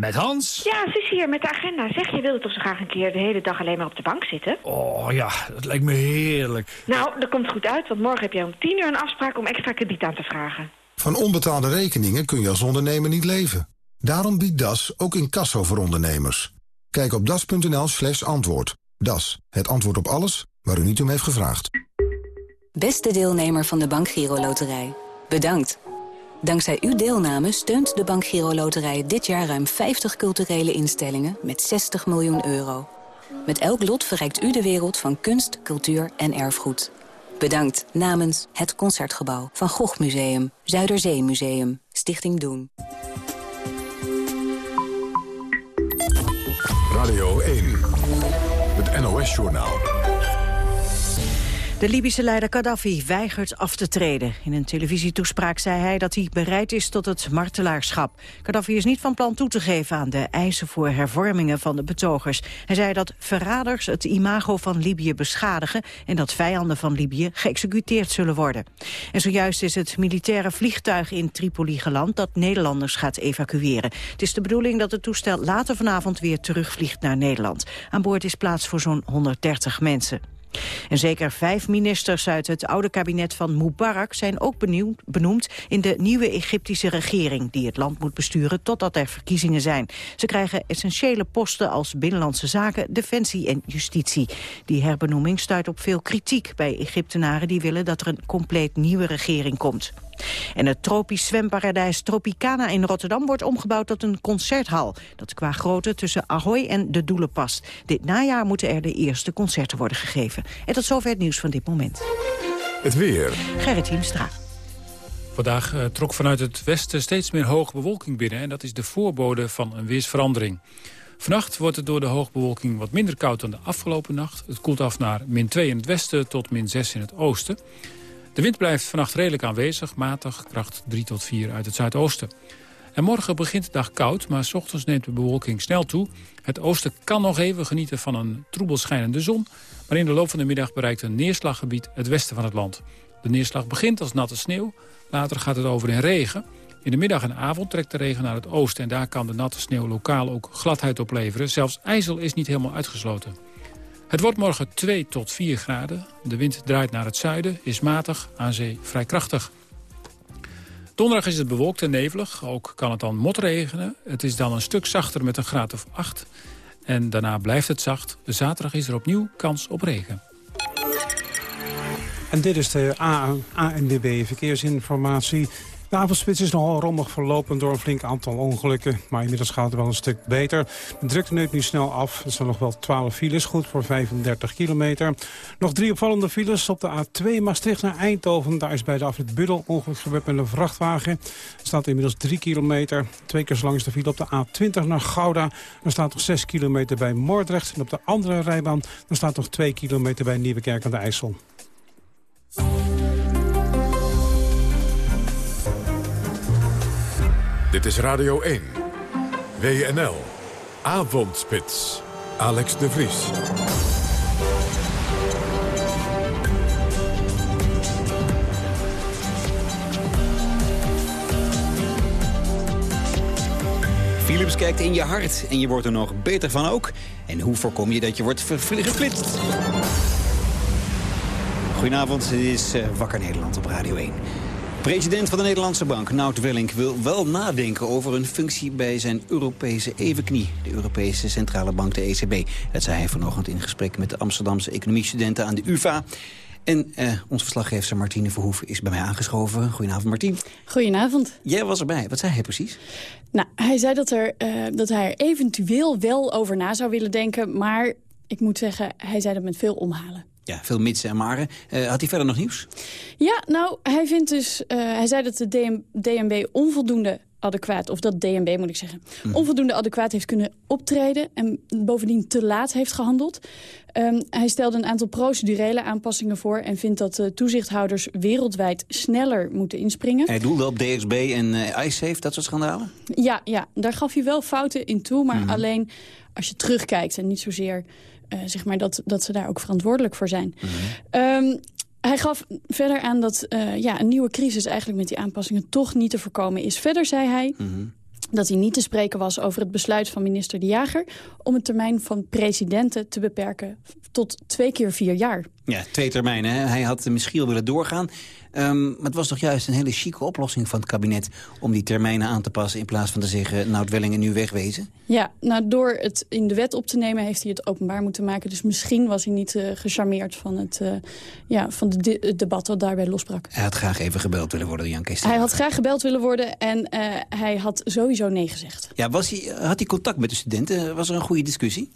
Met Hans? Ja, Suus hier met de agenda. Zeg, je wilde toch zo graag een keer de hele dag alleen maar op de bank zitten? Oh ja, dat lijkt me heerlijk. Nou, dat komt goed uit, want morgen heb jij om tien uur een afspraak om extra krediet aan te vragen. Van onbetaalde rekeningen kun je als ondernemer niet leven. Daarom biedt DAS ook incasso voor ondernemers. Kijk op das.nl slash antwoord. DAS, het antwoord op alles waar u niet om heeft gevraagd. Beste deelnemer van de Bank Giro Loterij. Bedankt. Dankzij uw deelname steunt de Bank Giro Loterij dit jaar ruim 50 culturele instellingen met 60 miljoen euro. Met elk lot verrijkt u de wereld van kunst, cultuur en erfgoed. Bedankt namens het Concertgebouw, Van Gogh Museum, Zuiderzee Museum, Stichting Doen. Radio 1, het NOS-journaal. De Libische leider Gaddafi weigert af te treden. In een televisietoespraak zei hij dat hij bereid is tot het martelaarschap. Gaddafi is niet van plan toe te geven aan de eisen voor hervormingen van de betogers. Hij zei dat verraders het imago van Libië beschadigen... en dat vijanden van Libië geëxecuteerd zullen worden. En zojuist is het militaire vliegtuig in Tripoli geland... dat Nederlanders gaat evacueren. Het is de bedoeling dat het toestel later vanavond weer terugvliegt naar Nederland. Aan boord is plaats voor zo'n 130 mensen. En zeker vijf ministers uit het oude kabinet van Mubarak zijn ook benoemd in de nieuwe Egyptische regering die het land moet besturen totdat er verkiezingen zijn. Ze krijgen essentiële posten als binnenlandse zaken, defensie en justitie. Die herbenoeming stuit op veel kritiek bij Egyptenaren die willen dat er een compleet nieuwe regering komt. En het tropisch zwemparadijs Tropicana in Rotterdam wordt omgebouwd tot een concerthal. Dat qua grootte tussen Ahoy en de Doelen past. Dit najaar moeten er de eerste concerten worden gegeven. En tot zover het nieuws van dit moment. Het weer. Gerrit Hiemstra. Vandaag uh, trok vanuit het westen steeds meer hoge bewolking binnen... en dat is de voorbode van een weersverandering. Vannacht wordt het door de hoogbewolking wat minder koud dan de afgelopen nacht. Het koelt af naar min 2 in het westen tot min 6 in het oosten. De wind blijft vannacht redelijk aanwezig, matig, kracht 3 tot 4 uit het zuidoosten. En morgen begint de dag koud, maar s ochtends neemt de bewolking snel toe. Het oosten kan nog even genieten van een troebel schijnende zon... maar in de loop van de middag bereikt een neerslaggebied het westen van het land. De neerslag begint als natte sneeuw, later gaat het over in regen. In de middag en avond trekt de regen naar het oosten... en daar kan de natte sneeuw lokaal ook gladheid opleveren. Zelfs ijzel is niet helemaal uitgesloten. Het wordt morgen 2 tot 4 graden. De wind draait naar het zuiden, is matig, aan zee vrij krachtig. Donderdag is het bewolkt en nevelig. Ook kan het dan motregenen. Het is dan een stuk zachter met een graad of 8. En daarna blijft het zacht. Zaterdag is er opnieuw kans op regen. En dit is de ANWB Verkeersinformatie. De avondspits is nogal rommig verlopen door een flink aantal ongelukken. Maar inmiddels gaat het wel een stuk beter. De drukte neemt nu snel af. Er zijn nog wel 12 files, goed voor 35 kilometer. Nog drie opvallende files op de A2 Maastricht naar Eindhoven. Daar is bij de afrit Buddel ongeluk gebeurd met een vrachtwagen. Er staat inmiddels 3 kilometer. Twee keer zo lang is de file op de A20 naar Gouda. Er staat nog 6 kilometer bij Moordrecht. En op de andere rijbaan er staat nog 2 kilometer bij Nieuwekerk aan de IJssel. Dit is Radio 1. WNL. Avondspits. Alex de Vries. Philips kijkt in je hart en je wordt er nog beter van ook. En hoe voorkom je dat je wordt geflitst? Goedenavond, dit is eh, Wakker Nederland op Radio 1. President van de Nederlandse Bank, Nout Welling, wil wel nadenken over een functie bij zijn Europese evenknie, de Europese Centrale Bank, de ECB. Dat zei hij vanochtend in gesprek met de Amsterdamse economiestudenten aan de UvA. En uh, onze verslaggever Martine Verhoeven is bij mij aangeschoven. Goedenavond, Martien. Goedenavond. Jij was erbij. Wat zei hij precies? Nou, hij zei dat, er, uh, dat hij er eventueel wel over na zou willen denken... maar ik moet zeggen, hij zei dat met veel omhalen. Ja, veel mitsen en maren. Uh, had hij verder nog nieuws? Ja, nou, hij vindt dus... hij zei dat de DM, DNB onvoldoende adequaat, of dat DNB moet ik zeggen, mm. onvoldoende adequaat heeft kunnen optreden en bovendien te laat heeft gehandeld. Um, hij stelde een aantal procedurele aanpassingen voor en vindt dat uh, toezichthouders wereldwijd sneller moeten inspringen. Hij doelde op DXB en uh, iSafe, dat soort schandalen? Ja, ja, daar gaf hij wel fouten in toe, maar mm. alleen als je terugkijkt en niet zozeer zeg maar dat, dat ze daar ook verantwoordelijk voor zijn. Mm. Um, hij gaf verder aan dat uh, ja, een nieuwe crisis eigenlijk met die aanpassingen toch niet te voorkomen is. Verder zei hij mm -hmm. dat hij niet te spreken was over het besluit van minister De Jager... om een termijn van presidenten te beperken tot twee keer vier jaar. Ja, twee termijnen. Hè? Hij had misschien willen doorgaan. Um, maar het was toch juist een hele chique oplossing van het kabinet... om die termijnen aan te passen in plaats van te zeggen... nou, Wellingen nu wegwezen? Ja, nou, door het in de wet op te nemen heeft hij het openbaar moeten maken. Dus misschien was hij niet uh, gecharmeerd van het, uh, ja, van de de debat dat daarbij losbrak. Hij had graag even gebeld willen worden, Jan Kees. Hij had graag gebeld willen worden en uh, hij had sowieso nee gezegd. Ja, was hij, had hij contact met de studenten? Was er een goede discussie?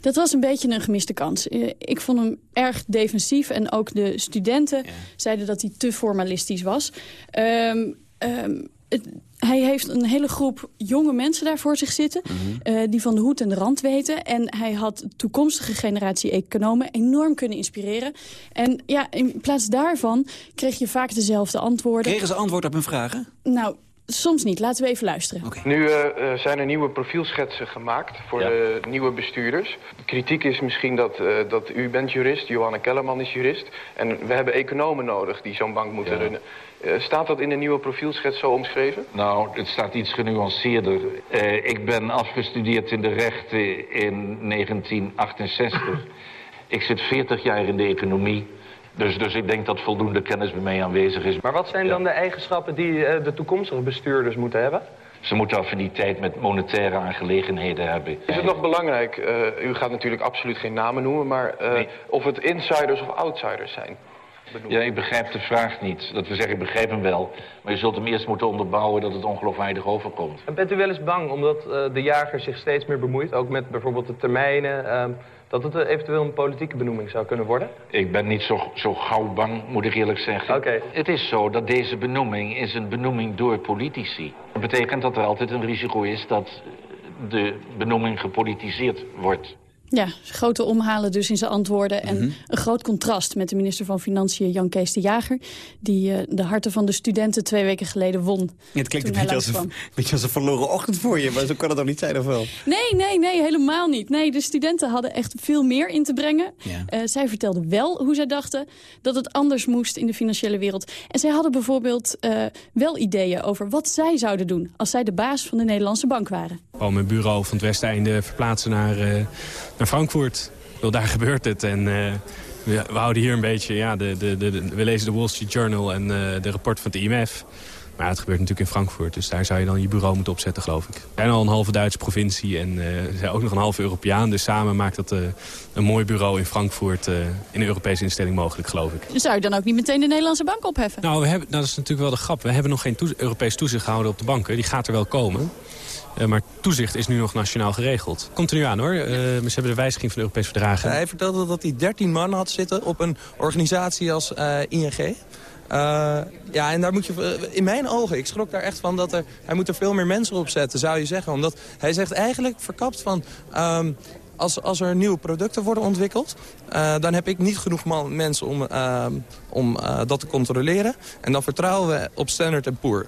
Dat was een beetje een gemiste kans. ik vond hem erg defensief en ook de studenten ja. zeiden dat hij te formalistisch was. Um, um, het, hij heeft een hele groep jonge mensen daar voor zich zitten... Mm -hmm. uh, die van de hoed en de rand weten. En hij had de toekomstige generatie economen enorm kunnen inspireren. En ja, in plaats daarvan kreeg je vaak dezelfde antwoorden. Kregen ze antwoord op hun vragen? Nou, Soms niet. Laten we even luisteren. Okay. Nu uh, zijn er nieuwe profielschetsen gemaakt voor ja. de nieuwe bestuurders. De kritiek is misschien dat, uh, dat u bent jurist, Johanne Kellerman is jurist. En we hebben economen nodig die zo'n bank moeten ja. runnen. Uh, staat dat in de nieuwe profielschets zo omschreven? Nou, het staat iets genuanceerder. ik ben afgestudeerd in de rechten in 1968. ik zit 40 jaar in de economie. Dus, dus ik denk dat voldoende kennis bij mij aanwezig is. Maar wat zijn ja. dan de eigenschappen die uh, de toekomstige bestuurders moeten hebben? Ze moeten affiniteit met monetaire aangelegenheden hebben. Is het nog belangrijk, uh, u gaat natuurlijk absoluut geen namen noemen... maar uh, nee. of het insiders of outsiders zijn? Benoemd. Ja, ik begrijp de vraag niet. Dat we zeggen, ik begrijp hem wel. Maar je zult hem eerst moeten onderbouwen dat het ongeloofwaardig overkomt. En bent u wel eens bang, omdat uh, de jager zich steeds meer bemoeit... ook met bijvoorbeeld de termijnen... Dat het eventueel een politieke benoeming zou kunnen worden? Ik ben niet zo, zo gauw bang, moet ik eerlijk zeggen. Okay. Het is zo dat deze benoeming is een benoeming door politici. Dat betekent dat er altijd een risico is dat de benoeming gepolitiseerd wordt. Ja, grote omhalen dus in zijn antwoorden. En mm -hmm. een groot contrast met de minister van Financiën Jan Kees de Jager... die uh, de harten van de studenten twee weken geleden won. Ja, het klinkt een beetje als een, beetje als een verloren ochtend voor je, maar zo kan het toch niet zijn of wel? Nee, nee, nee, helemaal niet. Nee, de studenten hadden echt veel meer in te brengen. Ja. Uh, zij vertelden wel hoe zij dachten dat het anders moest in de financiële wereld. En zij hadden bijvoorbeeld uh, wel ideeën over wat zij zouden doen... als zij de baas van de Nederlandse bank waren. Oh, mijn bureau van het Westeinde verplaatsen naar naar Frankfurt. Wel, daar gebeurt het. En uh, we, we, houden hier een beetje... Ja, de, de, de, we lezen de Wall Street Journal en uh, de rapport van het IMF. Maar het gebeurt natuurlijk in Frankfurt. Dus daar zou je dan je bureau moeten opzetten, geloof ik. We zijn al een halve Duitse provincie en er zijn ook nog een halve Europeaan. Dus samen maakt dat een mooi bureau in Frankfurt in een Europese instelling mogelijk, geloof ik. Zou je dan ook niet meteen de Nederlandse bank opheffen? Nou, we hebben, dat is natuurlijk wel de grap. We hebben nog geen toez Europees toezichthouder op de banken. Die gaat er wel komen. Uh, maar toezicht is nu nog nationaal geregeld. Komt er nu aan hoor. Uh, ze hebben de wijziging van de Europese verdragen. Hij vertelde dat hij 13 man had zitten op een organisatie als uh, ING. Uh, ja, en daar moet je, in mijn ogen, ik schrok daar echt van dat er, hij moet er veel meer mensen op zetten, zou je zeggen. Omdat hij zegt eigenlijk verkapt van, um, als, als er nieuwe producten worden ontwikkeld... Uh, dan heb ik niet genoeg mensen om, uh, om uh, dat te controleren. En dan vertrouwen we op Standard Poor,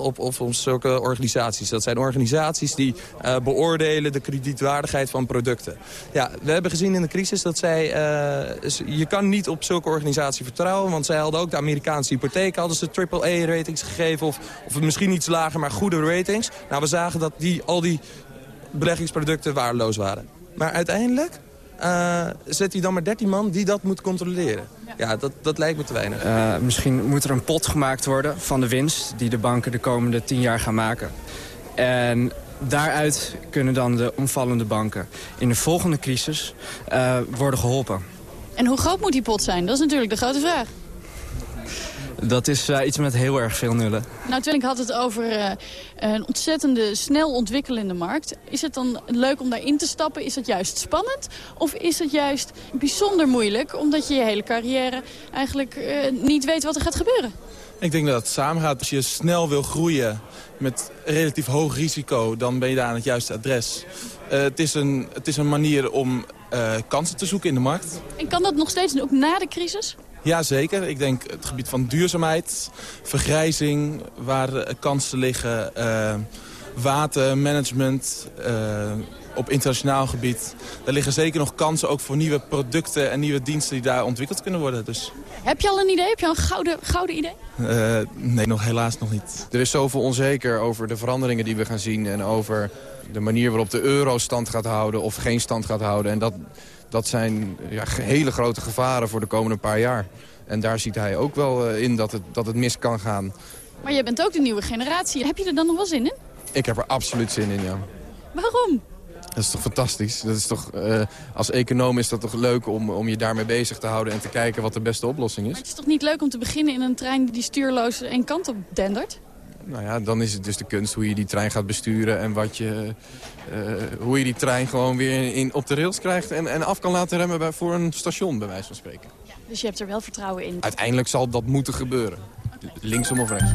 op, op, op zulke organisaties. Dat zijn organisaties die beoordelen de kredietwaardigheid van producten. Ja, we hebben gezien in de crisis dat zij... je kan niet op zulke organisaties vertrouwen... want zij hadden ook de Amerikaanse hypotheek... hadden ze AAA-ratings gegeven of, of misschien iets lager, maar goede ratings. Nou, we zagen dat die, al die beleggingsproducten waardeloos waren. Maar uiteindelijk uh, zet hij dan maar 13 man die dat moet controleren. Ja, dat, dat lijkt me te weinig. Uh, misschien moet er een pot gemaakt worden van de winst... die de banken de komende 10 jaar gaan maken. En daaruit kunnen dan de omvallende banken in de volgende crisis uh, worden geholpen. En hoe groot moet die pot zijn? Dat is natuurlijk de grote vraag. Dat is uh, iets met heel erg veel nullen. Nou, Twilling had het over uh, een ontzettende snel ontwikkelende markt. Is het dan leuk om daarin te stappen? Is het juist spannend? Of is het juist bijzonder moeilijk... omdat je je hele carrière eigenlijk uh, niet weet wat er gaat gebeuren? Ik denk dat het samen gaat. Als je snel wil groeien met relatief hoog risico... dan ben je daar aan het juiste adres. het, is een, het is een manier om kansen te zoeken in de markt. En kan dat nog steeds, ook na de crisis? Ja, zeker. Ik denk het gebied van duurzaamheid, vergrijzing, waar kansen liggen, uh, watermanagement uh, op internationaal gebied. Daar liggen zeker nog kansen ook voor nieuwe producten en nieuwe diensten die daar ontwikkeld kunnen worden. Dus. Heb je al een idee? Heb je al een gouden, gouden idee? Uh, nee, nog helaas nog niet. Er is zoveel onzeker over de veranderingen die we gaan zien en over de manier waarop de euro stand gaat houden of geen stand gaat houden. En dat, dat zijn ja, hele grote gevaren voor de komende paar jaar. En daar ziet hij ook wel uh, in dat het, dat het mis kan gaan. Maar jij bent ook de nieuwe generatie. Heb je er dan nog wel zin in? Ik heb er absoluut zin in, ja. Waarom? Dat is toch fantastisch? Dat is toch, uh, als econoom is dat toch leuk om, om je daarmee bezig te houden... en te kijken wat de beste oplossing is? Maar het is toch niet leuk om te beginnen in een trein die stuurloos één kant op dendert? Nou ja, dan is het dus de kunst hoe je die trein gaat besturen... en wat je, uh, hoe je die trein gewoon weer in, op de rails krijgt... En, en af kan laten remmen bij, voor een station, bij wijze van spreken. Ja, dus je hebt er wel vertrouwen in? Uiteindelijk zal dat moeten gebeuren. Linksom of rechts.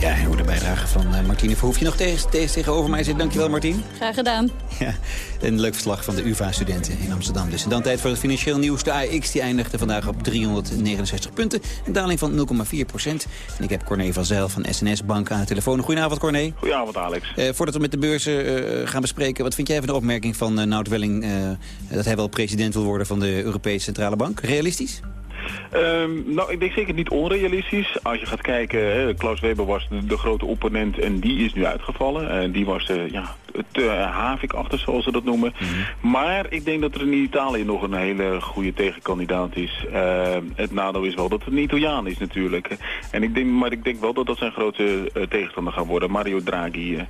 Ja, hoe de bijdrage van uh, Martine Verhoef. je nog tegen, tegen, tegenover mij zit. Dankjewel, Martien. Graag gedaan. Ja, een leuk verslag van de UvA-studenten in Amsterdam. Dus en dan tijd voor het financieel nieuws. De AX die eindigde vandaag op 369 punten. Een daling van 0,4 procent. En ik heb Corné van Zijl van SNS Bank aan de telefoon. Goedenavond, Corné. Goedenavond, Alex. Uh, voordat we met de beurzen uh, gaan bespreken... wat vind jij van de opmerking van uh, Nout Welling... dat hij wel president wil worden van de Europese Centrale Bank? Realistisch? Um, nou, ik denk zeker niet onrealistisch. Als je gaat kijken, hè, Klaus Weber was de, de, grote opponent en die is nu uitgevallen. En die was uh, ja, te uh, havikachtig, zoals ze dat noemen. Mm. Maar ik denk dat er in Italië nog een hele goede tegenkandidaat is. Uh, het nadeel is wel dat het een Italiaan is natuurlijk. En ik denk, maar ik denk wel dat dat zijn grote tegenstander gaat worden. Mario Draghi.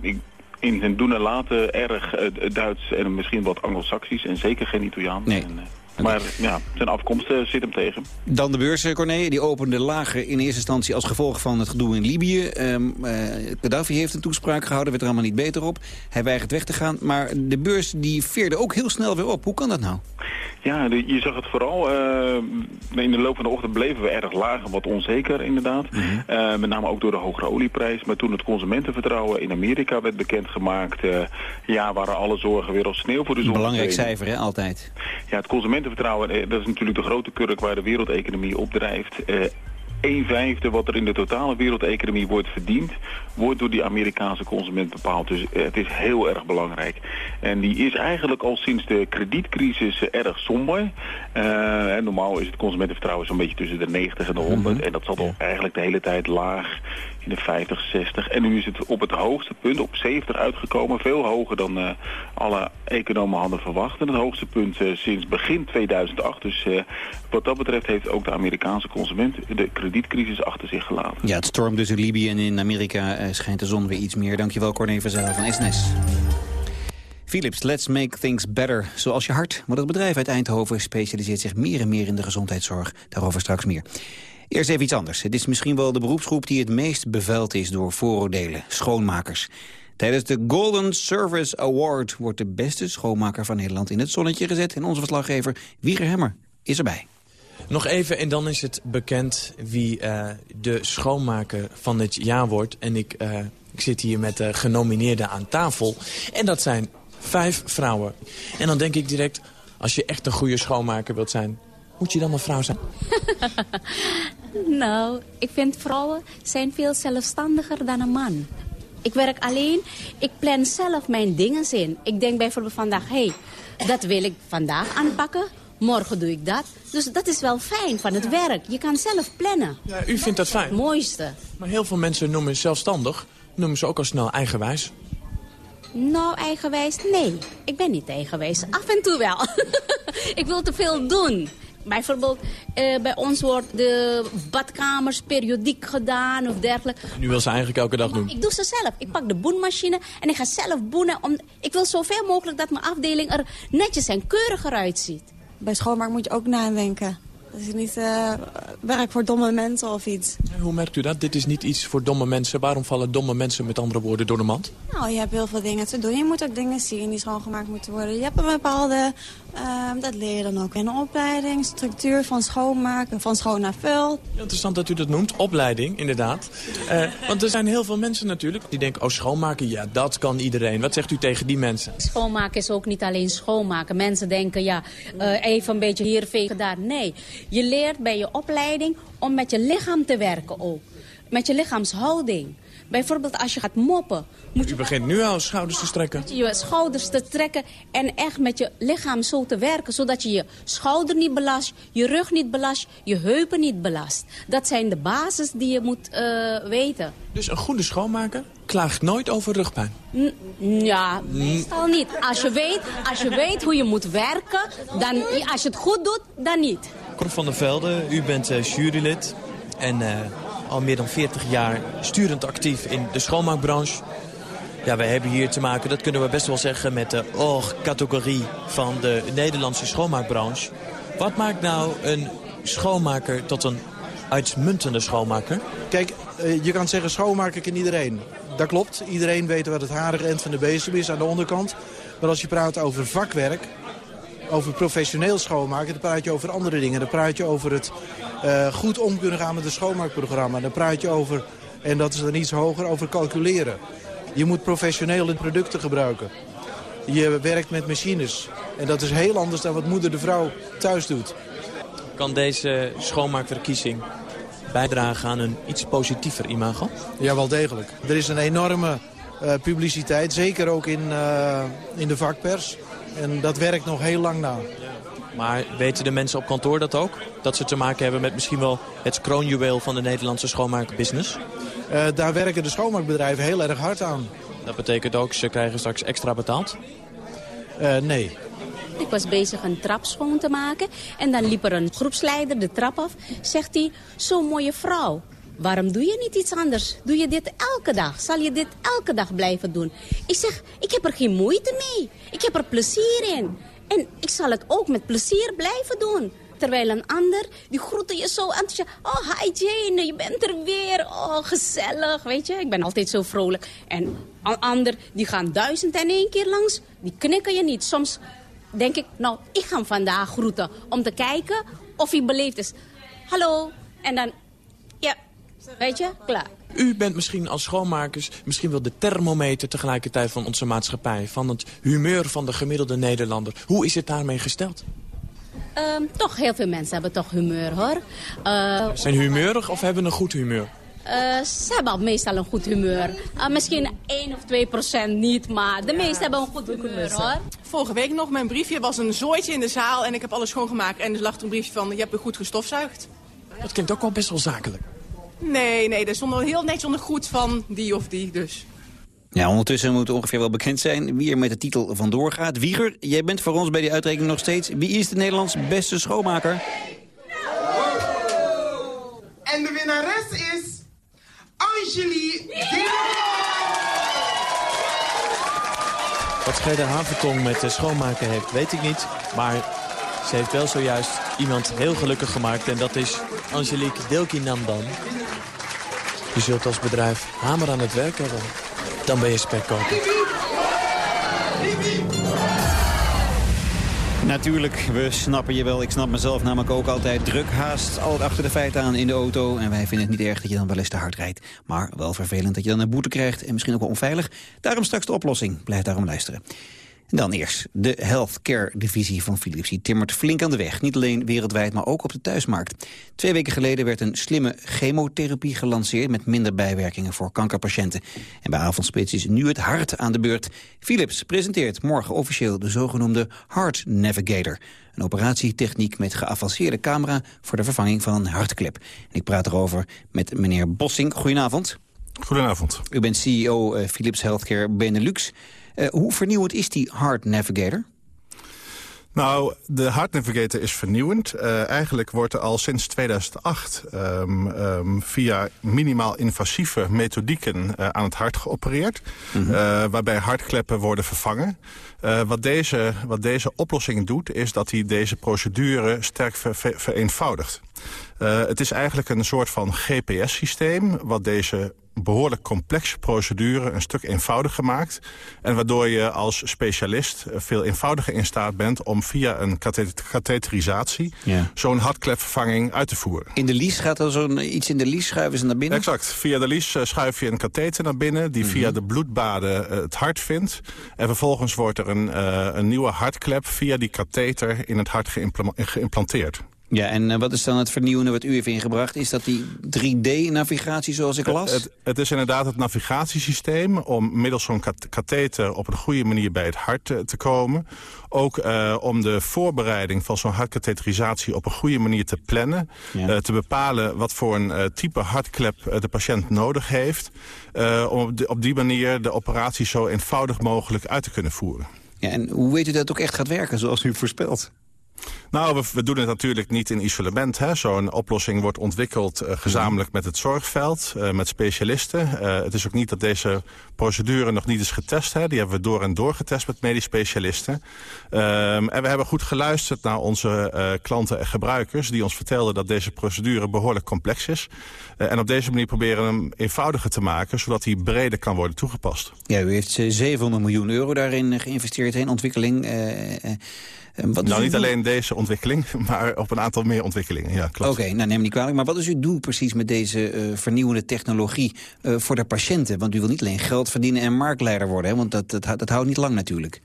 ik, in zijn doen en laten erg Duits en misschien wat Anglo-Saxisch en zeker geen Italiaan. Nee. En, maar ja, zijn afkomst uh, zit hem tegen. Dan de beurs, Corné. Die opende lager in eerste instantie als gevolg van het gedoe in Libië. Um, uh, Gaddafi heeft een toespraak gehouden, werd er allemaal niet beter op. Hij weigert weg te gaan. Maar de beurs die veerde ook heel snel weer op. Hoe kan dat nou? Ja, je zag het vooral. Uh, in de loop van de ochtend bleven we erg laag en wat onzeker inderdaad. Mm -hmm. met name ook door de hogere olieprijs. Maar toen het consumentenvertrouwen in Amerika werd bekendgemaakt... ja, waren alle zorgen weer als sneeuw voor de zon. Belangrijk cijfer, hè, altijd. Ja, het consumentenvertrouwen, dat is natuurlijk de grote kurk waar de wereldeconomie op drijft een vijfde wat er in de totale wereldeconomie wordt verdiend, wordt door die Amerikaanse consument bepaald. Dus het is heel erg belangrijk. En die is eigenlijk al sinds de kredietcrisis erg somber. Uh, en normaal is het consumentenvertrouwen zo'n beetje tussen de 90 en de 100. Mhm. En dat zat al eigenlijk de hele tijd laag in de 50, 60. En nu is het op het hoogste punt, op 70 uitgekomen. Veel hoger dan uh, alle economen hadden verwacht. En het hoogste punt uh, sinds begin 2008. Dus uh, wat dat betreft heeft ook de Amerikaanse consument de kredietcrisis achter zich gelaten. Ja, het stormt dus in Libië en in Amerika schijnt de zon weer iets meer. Dankjewel Corné Verzel van SNS. Philips, let's make things better. Zoals je hart. Maar dat bedrijf uit Eindhoven specialiseert zich meer en meer in de gezondheidszorg. Daarover straks meer. Eerst even iets anders. Het is misschien wel de beroepsgroep die het meest beveld is door vooroordelen. Schoonmakers. Tijdens de Golden Service Award wordt de beste schoonmaker van Nederland in het zonnetje gezet. En onze verslaggever Wieger Hemmer is erbij. Nog even en dan is het bekend wie uh, de schoonmaker van het jaar wordt. En ik, uh, ik zit hier met de genomineerden aan tafel. En dat zijn Vijf vrouwen. En dan denk ik direct, als je echt een goede schoonmaker wilt zijn... moet je dan een vrouw zijn? Nou, ik vind vrouwen zijn veel zelfstandiger dan een man. Ik werk alleen, ik plan zelf mijn dingen in. Ik denk bijvoorbeeld vandaag, hé, hey, dat wil ik vandaag aanpakken. Morgen doe ik dat. Dus dat is wel fijn van het werk. Je kan zelf plannen. Ja, u vindt dat fijn? Het mooiste. Maar heel veel mensen noemen zelfstandig, noemen ze ook al snel eigenwijs. Nou, eigenwijs, nee. Ik ben niet eigenwijs. Af en toe wel. ik wil te veel doen. Bijvoorbeeld, eh, bij ons wordt de badkamers periodiek gedaan of dergelijke. Nu wil ze eigenlijk elke dag doen. Ik doe ze zelf. Ik pak de boenmachine en ik ga zelf boenen. Om, ik wil zoveel mogelijk dat mijn afdeling er netjes en keuriger uitziet. Bij schoonmaak moet je ook nadenken. Dat is niet uh, werk voor domme mensen of iets. En hoe merkt u dat? Dit is niet iets voor domme mensen. Waarom vallen domme mensen met andere woorden door de mand? Nou, je hebt heel veel dingen te doen. Je moet ook dingen zien die schoongemaakt moeten worden. Je hebt een bepaalde, uh, dat leer je dan ook in de opleiding, structuur van schoonmaken, van schoon naar vuil. Interessant dat u dat noemt, opleiding, inderdaad. Uh, want er zijn heel veel mensen natuurlijk die denken, oh schoonmaken, ja dat kan iedereen. Wat zegt u tegen die mensen? Schoonmaken is ook niet alleen schoonmaken. Mensen denken, ja, even een beetje hier vegen daar. Nee, je leert bij je opleiding om met je lichaam te werken ook. Met je lichaamshouding. Bijvoorbeeld als je gaat moppen. Moet U begint nu al schouders te strekken. Je, je schouders te trekken en echt met je lichaam zo te werken. Zodat je je schouder niet belast, je rug niet belast, je heupen niet belast. Dat zijn de basis die je moet uh, weten. Dus een goede schoonmaker klaagt nooit over rugpijn? N ja, meestal niet. Als je, weet, als je weet hoe je moet werken, dan, als je het goed doet, dan niet. Cor van der Velde, u bent uh, jurylid en uh, al meer dan 40 jaar sturend actief in de schoonmaakbranche. Ja, wij hebben hier te maken, dat kunnen we best wel zeggen, met de OR-categorie van de Nederlandse schoonmaakbranche. Wat maakt nou een schoonmaker tot een uitmuntende schoonmaker? Kijk, je kan zeggen schoonmaker kan iedereen. Dat klopt. Iedereen weet wat het harige eind van de bezem is aan de onderkant. Maar als je praat over vakwerk, over professioneel schoonmaken, dan praat je over andere dingen. Dan praat je over het uh, goed om kunnen gaan met het schoonmaakprogramma. Dan praat je over, en dat is dan iets hoger, over calculeren. Je moet professioneel de producten gebruiken. Je werkt met machines. En dat is heel anders dan wat moeder de vrouw thuis doet. Kan deze schoonmaakverkiezing bijdragen aan een iets positiever imago? Ja, wel degelijk. Er is een enorme uh, publiciteit, zeker ook in, uh, in de vakpers. En dat werkt nog heel lang na. Maar weten de mensen op kantoor dat ook? Dat ze te maken hebben met misschien wel het kroonjuweel van de Nederlandse schoonmaakbusiness? Uh, daar werken de schoonmaakbedrijven heel erg hard aan. Dat betekent ook, ze krijgen straks extra betaald? Uh, nee. Ik was bezig een trap schoon te maken. En dan liep er een groepsleider de trap af. Zegt hij, zo'n mooie vrouw. Waarom doe je niet iets anders? Doe je dit elke dag? Zal je dit elke dag blijven doen? Ik zeg, ik heb er geen moeite mee. Ik heb er plezier in. En ik zal het ook met plezier blijven doen. Terwijl een ander, die groette je zo enthousiast. Oh, hi Jane, je bent er weer. Oh, gezellig, weet je. Ik ben altijd zo vrolijk. En een ander, die gaan duizend en één keer langs. Die knikken je niet. Soms denk ik, nou, ik ga hem vandaag groeten. Om te kijken of hij beleefd is. Hallo. En dan, weet je, klaar. U bent misschien als schoonmakers misschien wel de thermometer tegelijkertijd van onze maatschappij. Van het humeur van de gemiddelde Nederlander. Hoe is het daarmee gesteld? Um, toch, heel veel mensen hebben toch humeur, hoor. Uh, Zijn humeurig of hebben een goed humeur? Uh, ze hebben al meestal een goed humeur. Uh, misschien 1 of 2 procent niet, maar de meesten hebben een goed humeur, hoor. Vorige week nog, mijn briefje was een zooitje in de zaal en ik heb alles schoongemaakt. En er lag er een briefje van, je hebt me goed gestofzuigd. Dat klinkt ook wel best wel zakelijk. Nee, nee, er stond al heel netjes onder goed van die of die, dus. Ja, ondertussen moet ongeveer wel bekend zijn wie er met de titel vandoor gaat. Wieger, jij bent voor ons bij die uitrekening nog steeds. Wie is de Nederlands beste schoonmaker? En de winnares is Angelique Wat Gerda Havertong met de schoonmaken heeft, weet ik niet. Maar ze heeft wel zojuist iemand heel gelukkig gemaakt. En dat is Angelique Delkinandan. Je zult als bedrijf hamer aan het werk hebben. Dan ben je spekkoper. Natuurlijk, we snappen je wel. Ik snap mezelf namelijk ook altijd druk haast. Altijd achter de feiten aan in de auto. En wij vinden het niet erg dat je dan wel eens te hard rijdt. Maar wel vervelend dat je dan een boete krijgt. En misschien ook wel onveilig. Daarom straks de oplossing. Blijf daarom luisteren. En dan eerst de healthcare-divisie van Philips. Die timmert flink aan de weg. Niet alleen wereldwijd, maar ook op de thuismarkt. Twee weken geleden werd een slimme chemotherapie gelanceerd... met minder bijwerkingen voor kankerpatiënten. En bij avondspits is nu het hart aan de beurt. Philips presenteert morgen officieel de zogenoemde Heart Navigator. Een operatietechniek met geavanceerde camera... voor de vervanging van een hartklep. En ik praat erover met meneer Bossing. Goedenavond. Goedenavond. U bent CEO uh, Philips Healthcare Benelux... Uh, hoe vernieuwend is die Heart Navigator? Nou, de Heart Navigator is vernieuwend. Uh, eigenlijk wordt er al sinds 2008 um, um, via minimaal invasieve methodieken uh, aan het hart geopereerd. Mm -hmm. uh, waarbij hartkleppen worden vervangen. wat, deze, wat deze oplossing doet, is dat hij deze procedure sterk ver, ver, vereenvoudigt. het is eigenlijk een soort van GPS-systeem wat deze behoorlijk complexe procedure een stuk eenvoudiger maakt. En waardoor je als specialist veel eenvoudiger in staat bent... om via een katheterisatie ja. zo'n hartklepvervanging uit te voeren. In de lies gaat er zo'n iets in de lies schuiven ze naar binnen? Exact. Via de lies schuif je een katheter naar binnen... die mm -hmm. via de bloedbaden het hart vindt. En vervolgens wordt er een, uh, een nieuwe hartklep via die katheter in het hart geïmplanteerd. Ja, en uh, wat is dan het vernieuwende wat u heeft ingebracht? Is dat die 3D-navigatie zoals ik las? Het, het, het, is inderdaad het navigatiesysteem om middels zo'n katheter op een goede manier bij het hart uh, te komen. Ook uh, om de voorbereiding van zo'n hartkatheterisatie op een goede manier te plannen. Ja. te bepalen wat voor een type hartklep de patiënt nodig heeft. om op, de, op die manier de operatie zo eenvoudig mogelijk uit te kunnen voeren. Ja, en hoe weet u dat het ook echt gaat werken zoals u voorspelt? Nou, we, we, doen het natuurlijk niet in isolement. Zo'n oplossing wordt ontwikkeld uh, gezamenlijk met het zorgveld, uh, met specialisten. Uh, het is ook niet dat deze procedure nog niet is getest. Hè. Die hebben we door en door getest met medisch specialisten. Um, en we hebben goed geluisterd naar onze klanten en gebruikers... die ons vertelden dat deze procedure behoorlijk complex is. en op deze manier proberen we hem eenvoudiger te maken... zodat hij breder kan worden toegepast. Ja, u heeft 700 miljoen euro daarin geïnvesteerd in ontwikkeling... Wat nou, niet alleen deze ontwikkeling, maar op een aantal meer ontwikkelingen. Ja, Oké, nou neem niet kwalijk. Maar wat is uw doel precies met deze uh, vernieuwende technologie uh, voor de patiënten? Want u wil niet alleen geld verdienen en marktleider worden, hè? want dat, dat, dat houdt niet lang natuurlijk.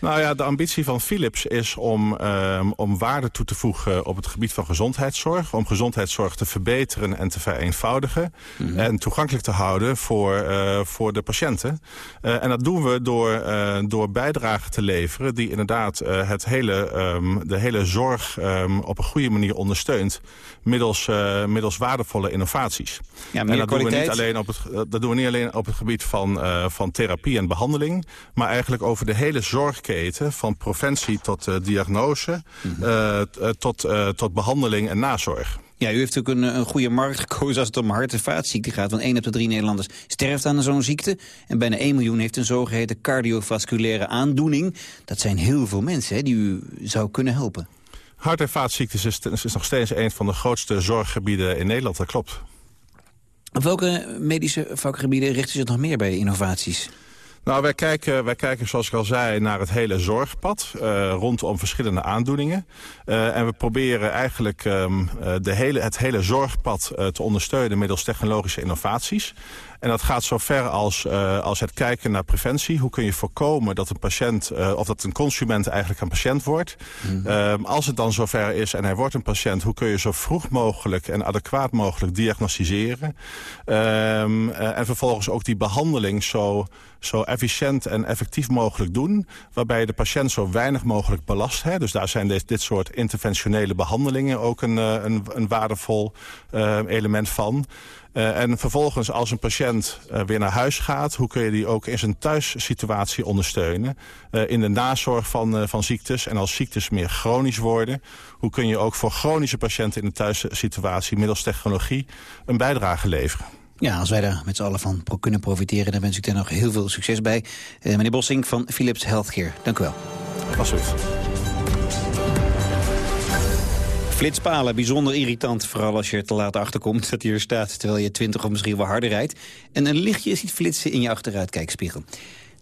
Nou ja, de ambitie van Philips is om, um, om waarde toe te voegen op het gebied van gezondheidszorg. Om gezondheidszorg te verbeteren en te vereenvoudigen. Mm -hmm. En toegankelijk te houden voor, uh, voor de patiënten. Uh, en dat doen we door, uh, door bijdragen te leveren die inderdaad het hele, um, de hele zorg um, op een goede manier ondersteunt. Middels, middels waardevolle innovaties. Ja, en dat doen, we niet alleen op het, dat doen we niet alleen op het gebied van, van therapie en behandeling. Maar eigenlijk over de hele zorg keten, van preventie tot uh, diagnose, mm -hmm. uh, tot, tot behandeling en nazorg. Ja, u heeft ook een, een goede markt gekozen als het om hart- en vaatziekten gaat. Want 1 op de 3 Nederlanders sterft aan zo'n ziekte. En bijna 1 miljoen heeft een zogeheten cardiovasculaire aandoening. Dat zijn heel veel mensen hè, die u zou kunnen helpen. Hart- en vaatziektes is, is nog steeds een van de grootste zorggebieden in Nederland, dat klopt. Op welke medische vakgebieden richten zich nog meer bij innovaties? Nou, wij kijken, wij kijken, zoals ik al zei, naar het hele zorgpad uh, rondom verschillende aandoeningen. Uh, en we proberen eigenlijk um, de hele, het hele zorgpad te ondersteunen middels technologische innovaties. En dat gaat zo ver als, uh, als het kijken naar preventie. Hoe kun je voorkomen dat een patiënt, uh, of dat een consument eigenlijk een patiënt wordt. Mm -hmm. uh, als het dan zover is en hij wordt een patiënt, hoe kun je zo vroeg mogelijk en adequaat mogelijk diagnosticeren. en vervolgens ook die behandeling zo, zo efficiënt en effectief mogelijk doen. Waarbij je de patiënt zo weinig mogelijk belast. Hè. Dus daar zijn dit, dit soort interventionele behandelingen ook een, een, een waardevol element van. Uh, en vervolgens als een patiënt uh, weer naar huis gaat... hoe kun je die ook in zijn thuissituatie ondersteunen... Uh, in de nazorg van, van ziektes. En als ziektes meer chronisch worden... hoe kun je ook voor chronische patiënten in de thuissituatie... middels technologie een bijdrage leveren. Ja, als wij daar met z'n allen van kunnen profiteren... dan wens ik er nog heel veel succes bij. meneer Bossing van Philips Healthcare, dank u wel. Alsjeblieft. Flitspalen, bijzonder irritant. Vooral als je er te laat achterkomt dat hij er staat... terwijl je 20 of misschien wel harder rijdt. En een lichtje ziet flitsen in je achteruitkijkspiegel.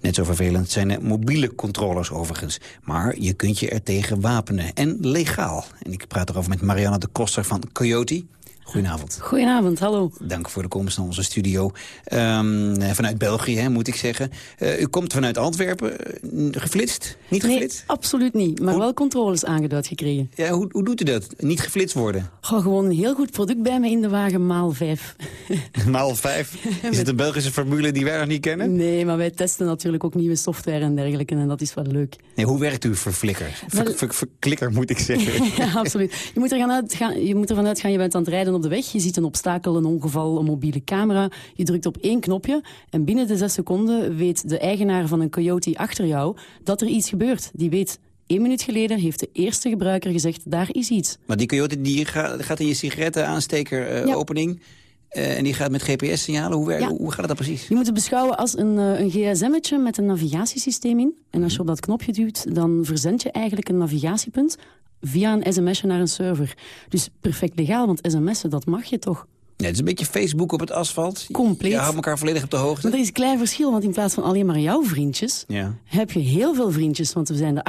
Net zo vervelend zijn de mobiele controllers overigens. Maar je kunt je er tegen wapenen. En legaal. En ik praat erover met Marianne de Koster van Coyote. Goedenavond. Goedenavond, hallo. Dank voor de komst naar onze studio. Um, vanuit België, hè, moet ik zeggen. Uh, u komt vanuit Antwerpen. Uh, geflitst? Niet geflitst? Nee, absoluut niet. Maar hoe... wel controles aangeduid gekregen. Ja, hoe, hoe doet u dat? Niet geflitst worden? Goh, gewoon een heel goed product bij me in de wagen, maal 5. maal 5? Is het een Belgische formule die wij nog niet kennen? Nee, maar wij testen natuurlijk ook nieuwe software en dergelijke. En dat is wel leuk. Nee, hoe werkt u voor flikker? Ver, ver, verklikker moet ik zeggen. ja, absoluut. Je moet, er gaan uitgaan, je moet ervan uitgaan, je bent aan het rijden op de weg. Je ziet een obstakel, een ongeval, een mobiele camera. Je drukt op één knopje en binnen de zes seconden weet de eigenaar van een Coyote achter jou dat er iets gebeurt. Die weet Eén minuut geleden heeft de eerste gebruiker gezegd, daar is iets. Maar die Coyote die gaat in je sigarettenaansteker-opening... Uh, uh, en die gaat met GPS-signalen. Hoe, ja. hoe, gaat dat precies? Je moet het beschouwen als een, uh, een gsm'tje met een navigatiesysteem in. En als je op dat knopje duwt, dan verzend je eigenlijk een navigatiepunt via een sms'je naar een server. Dus perfect legaal, want sms'en, dat mag je toch? Ja, het is een beetje Facebook op het asfalt. Compleet. Je houdt elkaar volledig op de hoogte. Maar er is een klein verschil, want in plaats van alleen maar jouw vriendjes... Ja. heb je heel veel vriendjes, want we zijn de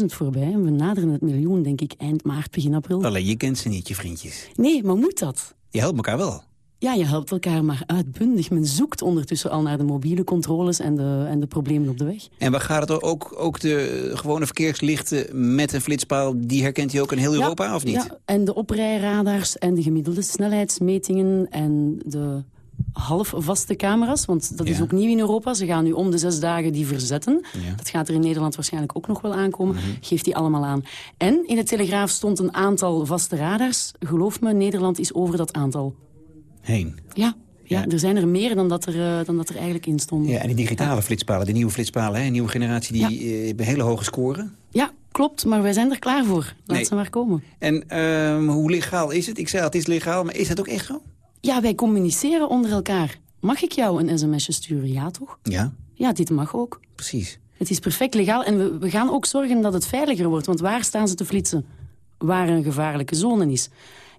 800.000 voorbij... en we naderen het miljoen, denk ik, eind maart, begin april. Alleen, je kent ze niet, je vriendjes. Nee, maar moet dat? Je helpt elkaar wel. Ja, je helpt elkaar maar uitbundig. Men zoekt ondertussen al naar de mobiele controles en de, en de problemen op de weg. En waar gaat het ook, ook de gewone verkeerslichten met een flitspaal... die herkent hij ook in heel Europa, of niet? Ja, en de oprijradars en de gemiddelde snelheidsmetingen... en de halfvaste camera's, want dat is ook nieuw in Europa. Ze gaan nu om de zes dagen die verzetten. Ja. Dat gaat er in Nederland waarschijnlijk ook nog wel aankomen. Geeft die allemaal aan. En in de Telegraaf stond een aantal vaste radars. Geloof me, Nederland is over dat aantal heen. Ja, ja, er zijn er meer dan dat er, uh, dan dat er eigenlijk in stond. Ja, en die digitale flitspalen, de nieuwe flitspalen, hè, een nieuwe generatie, die ja. hebben hele hoge scoren. Ja, klopt, maar wij zijn er klaar voor. Laat nee. ze maar komen. En um, hoe legaal is het? Ik zei het is legaal, maar is het ook echt zo? Ja, wij communiceren onder elkaar. Mag ik jou een sms'je sturen? Ja, toch? Ja. Ja, dit mag ook. Precies. Het is perfect legaal en we, we gaan ook zorgen dat het veiliger wordt. Want waar staan ze te flitsen? Waar een gevaarlijke zone is.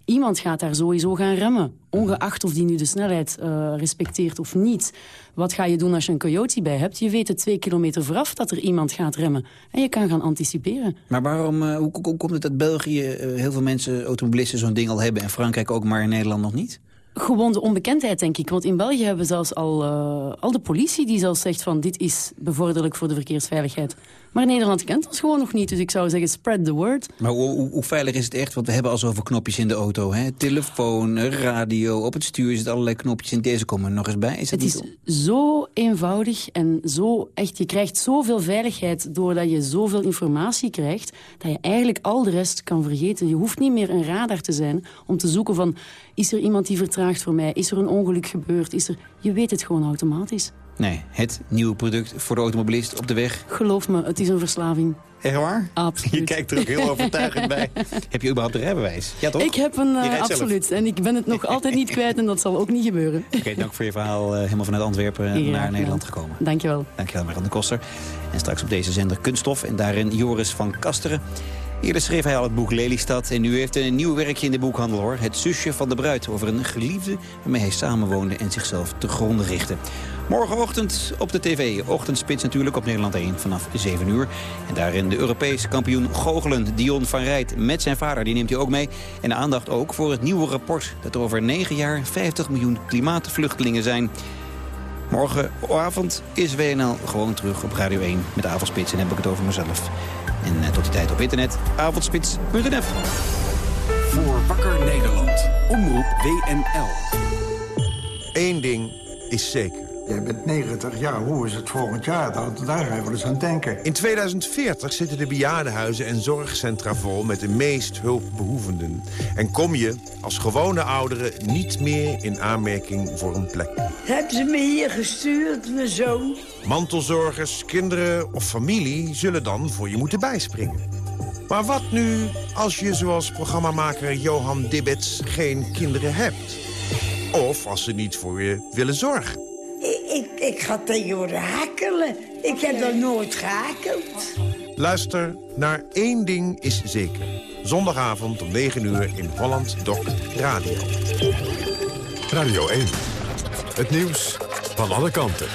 Iemand gaat daar sowieso gaan remmen. Ongeacht of die nu de snelheid uh, respecteert of niet. Wat ga je doen als je een coyote bij hebt? Je weet het twee kilometer vooraf dat er iemand gaat remmen. En je kan gaan anticiperen. Maar waarom, uh, hoe, hoe, komt het dat België uh, heel veel mensen, automobilisten, zo'n ding al hebben... en Frankrijk ook, maar in Nederland nog niet? Gewoon de onbekendheid, denk ik. Want in België hebben we zelfs al, al de politie die zelfs zegt van... dit is bevorderlijk voor de verkeersveiligheid. Maar Nederland kent ons gewoon nog niet. Dus ik zou zeggen, spread the word. Maar hoe, veilig is het echt? Want we hebben al zoveel knopjes in de auto. Hè? Telefoon, radio, op het stuur zitten allerlei knopjes. En deze komen er nog eens bij. Is het is zo eenvoudig en zo echt... Je krijgt zoveel veiligheid doordat je zoveel informatie krijgt... dat je eigenlijk al de rest kan vergeten. Je hoeft niet meer een radar te zijn om te zoeken van... is er iemand die vertraagt voor mij? Is er een ongeluk gebeurd? Is er... Je weet het gewoon automatisch. Nee, het nieuwe product voor de automobilist op de weg. Geloof me, het is een verslaving. Echt waar? Absoluut. Je kijkt er ook heel overtuigend bij. Heb je überhaupt een rijbewijs? Ja, toch? Ik heb een, uh, absoluut. En ik ben het nog altijd niet kwijt en dat zal ook niet gebeuren. Oké, okay, dank voor je verhaal. Uh, helemaal vanuit Antwerpen ja, naar Nederland gekomen. Dankjewel. Dankjewel, Marande Koster. En straks op deze zender Kunststof en daarin Joris van Kasteren. Eerder schreef hij al het boek Lelystad en nu heeft hij een nieuw werkje in de boekhandel hoor. Het zusje van de bruid over een geliefde waarmee hij samenwoonde en zichzelf te gronden richtte. Morgenochtend op de tv, ochtendspits natuurlijk op Nederland 1 vanaf 7 uur. En daarin de Europese kampioen goochelen Dion van Rijt met zijn vader, die neemt hij ook mee. En aandacht ook voor het nieuwe rapport dat er over 9 jaar 50 miljoen klimaatvluchtelingen zijn. Morgenavond is WNL gewoon terug op Radio 1 met Avondspits en heb ik het over mezelf. En uh, tot die tijd op internet, avondspits.nl. Voor Wakker Nederland, Omroep WNL. Eén ding is zeker. Jij bent 90 jaar, hoe is het volgend jaar? Daar, daar ga je wel eens aan denken. In 2040 zitten de bejaardenhuizen en zorgcentra vol met de meest hulpbehoevenden. En kom je als gewone ouderen niet meer in aanmerking voor een plek. Hebben ze me hier gestuurd, mijn zoon? Mantelzorgers, kinderen of familie zullen dan voor je moeten bijspringen. Maar wat nu als je zoals programmamaker Johan Dibbets geen kinderen hebt? Of als ze niet voor je willen zorgen? Ik, ik ga tegenwoordig hakelen. Ik heb nog nooit gehakeld. Luister naar één ding is zeker. Zondagavond om 9 uur in Holland Doc Radio. Radio 1. Het nieuws van alle kanten.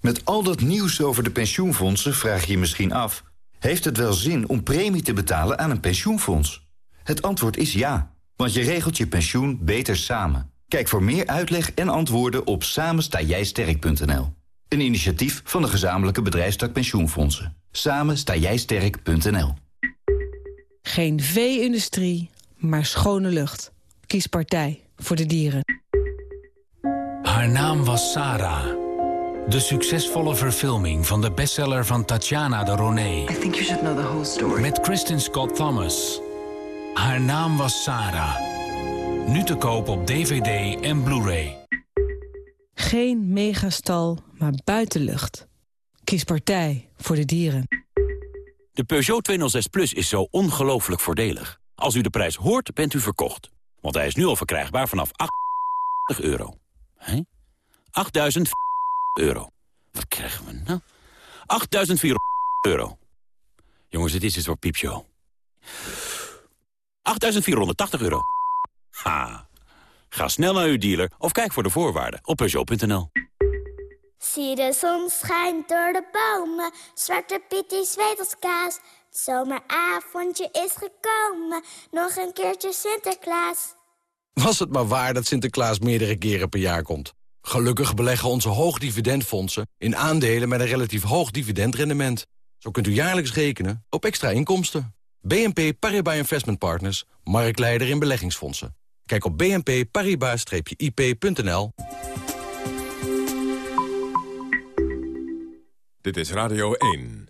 Met al dat nieuws over de pensioenfondsen vraag je je misschien af... Heeft het wel zin om premie te betalen aan een pensioenfonds? Het antwoord is ja, want je regelt je pensioen beter samen. Kijk voor meer uitleg en antwoorden op samenstaaijsterk.nl. Een initiatief van de gezamenlijke bedrijfstak pensioenfondsen. Samen sta jij sterk.nl. Geen vee-industrie, maar schone lucht. Kies partij voor de dieren. Haar naam was Sarah. De succesvolle verfilming van de bestseller van Tatjana de Roné. Met Kristen Scott Thomas. Haar naam was Sarah. Nu te koop op DVD en Blu-ray. Geen megastal, maar buitenlucht. Kies partij voor de dieren. De Peugeot 206 Plus is zo ongelooflijk voordelig. Als u de prijs hoort, bent u verkocht. Want hij is nu al verkrijgbaar vanaf 8 euro. Hé? 8.000 euro. Wat krijgen we nou? 8.400 euro. Jongens, dit is het voor piepshow. 8.480 euro. Ha. Ga snel naar uw dealer of kijk voor de voorwaarden op Peugeot.nl. Zie de zon schijnt door de bomen, Zwarte Piet die zweet als kaas. Het zomeravondje is gekomen, nog een keertje Sinterklaas. Was het maar waar dat Sinterklaas meerdere keren per jaar komt. Gelukkig beleggen onze hoogdividendfondsen in aandelen met een relatief hoog dividendrendement. Zo kunt u jaarlijks rekenen op extra inkomsten. BNP Paribas Investment Partners, marktleider in beleggingsfondsen. Kijk op bnpparibas-ip.nl. Dit is Radio 1.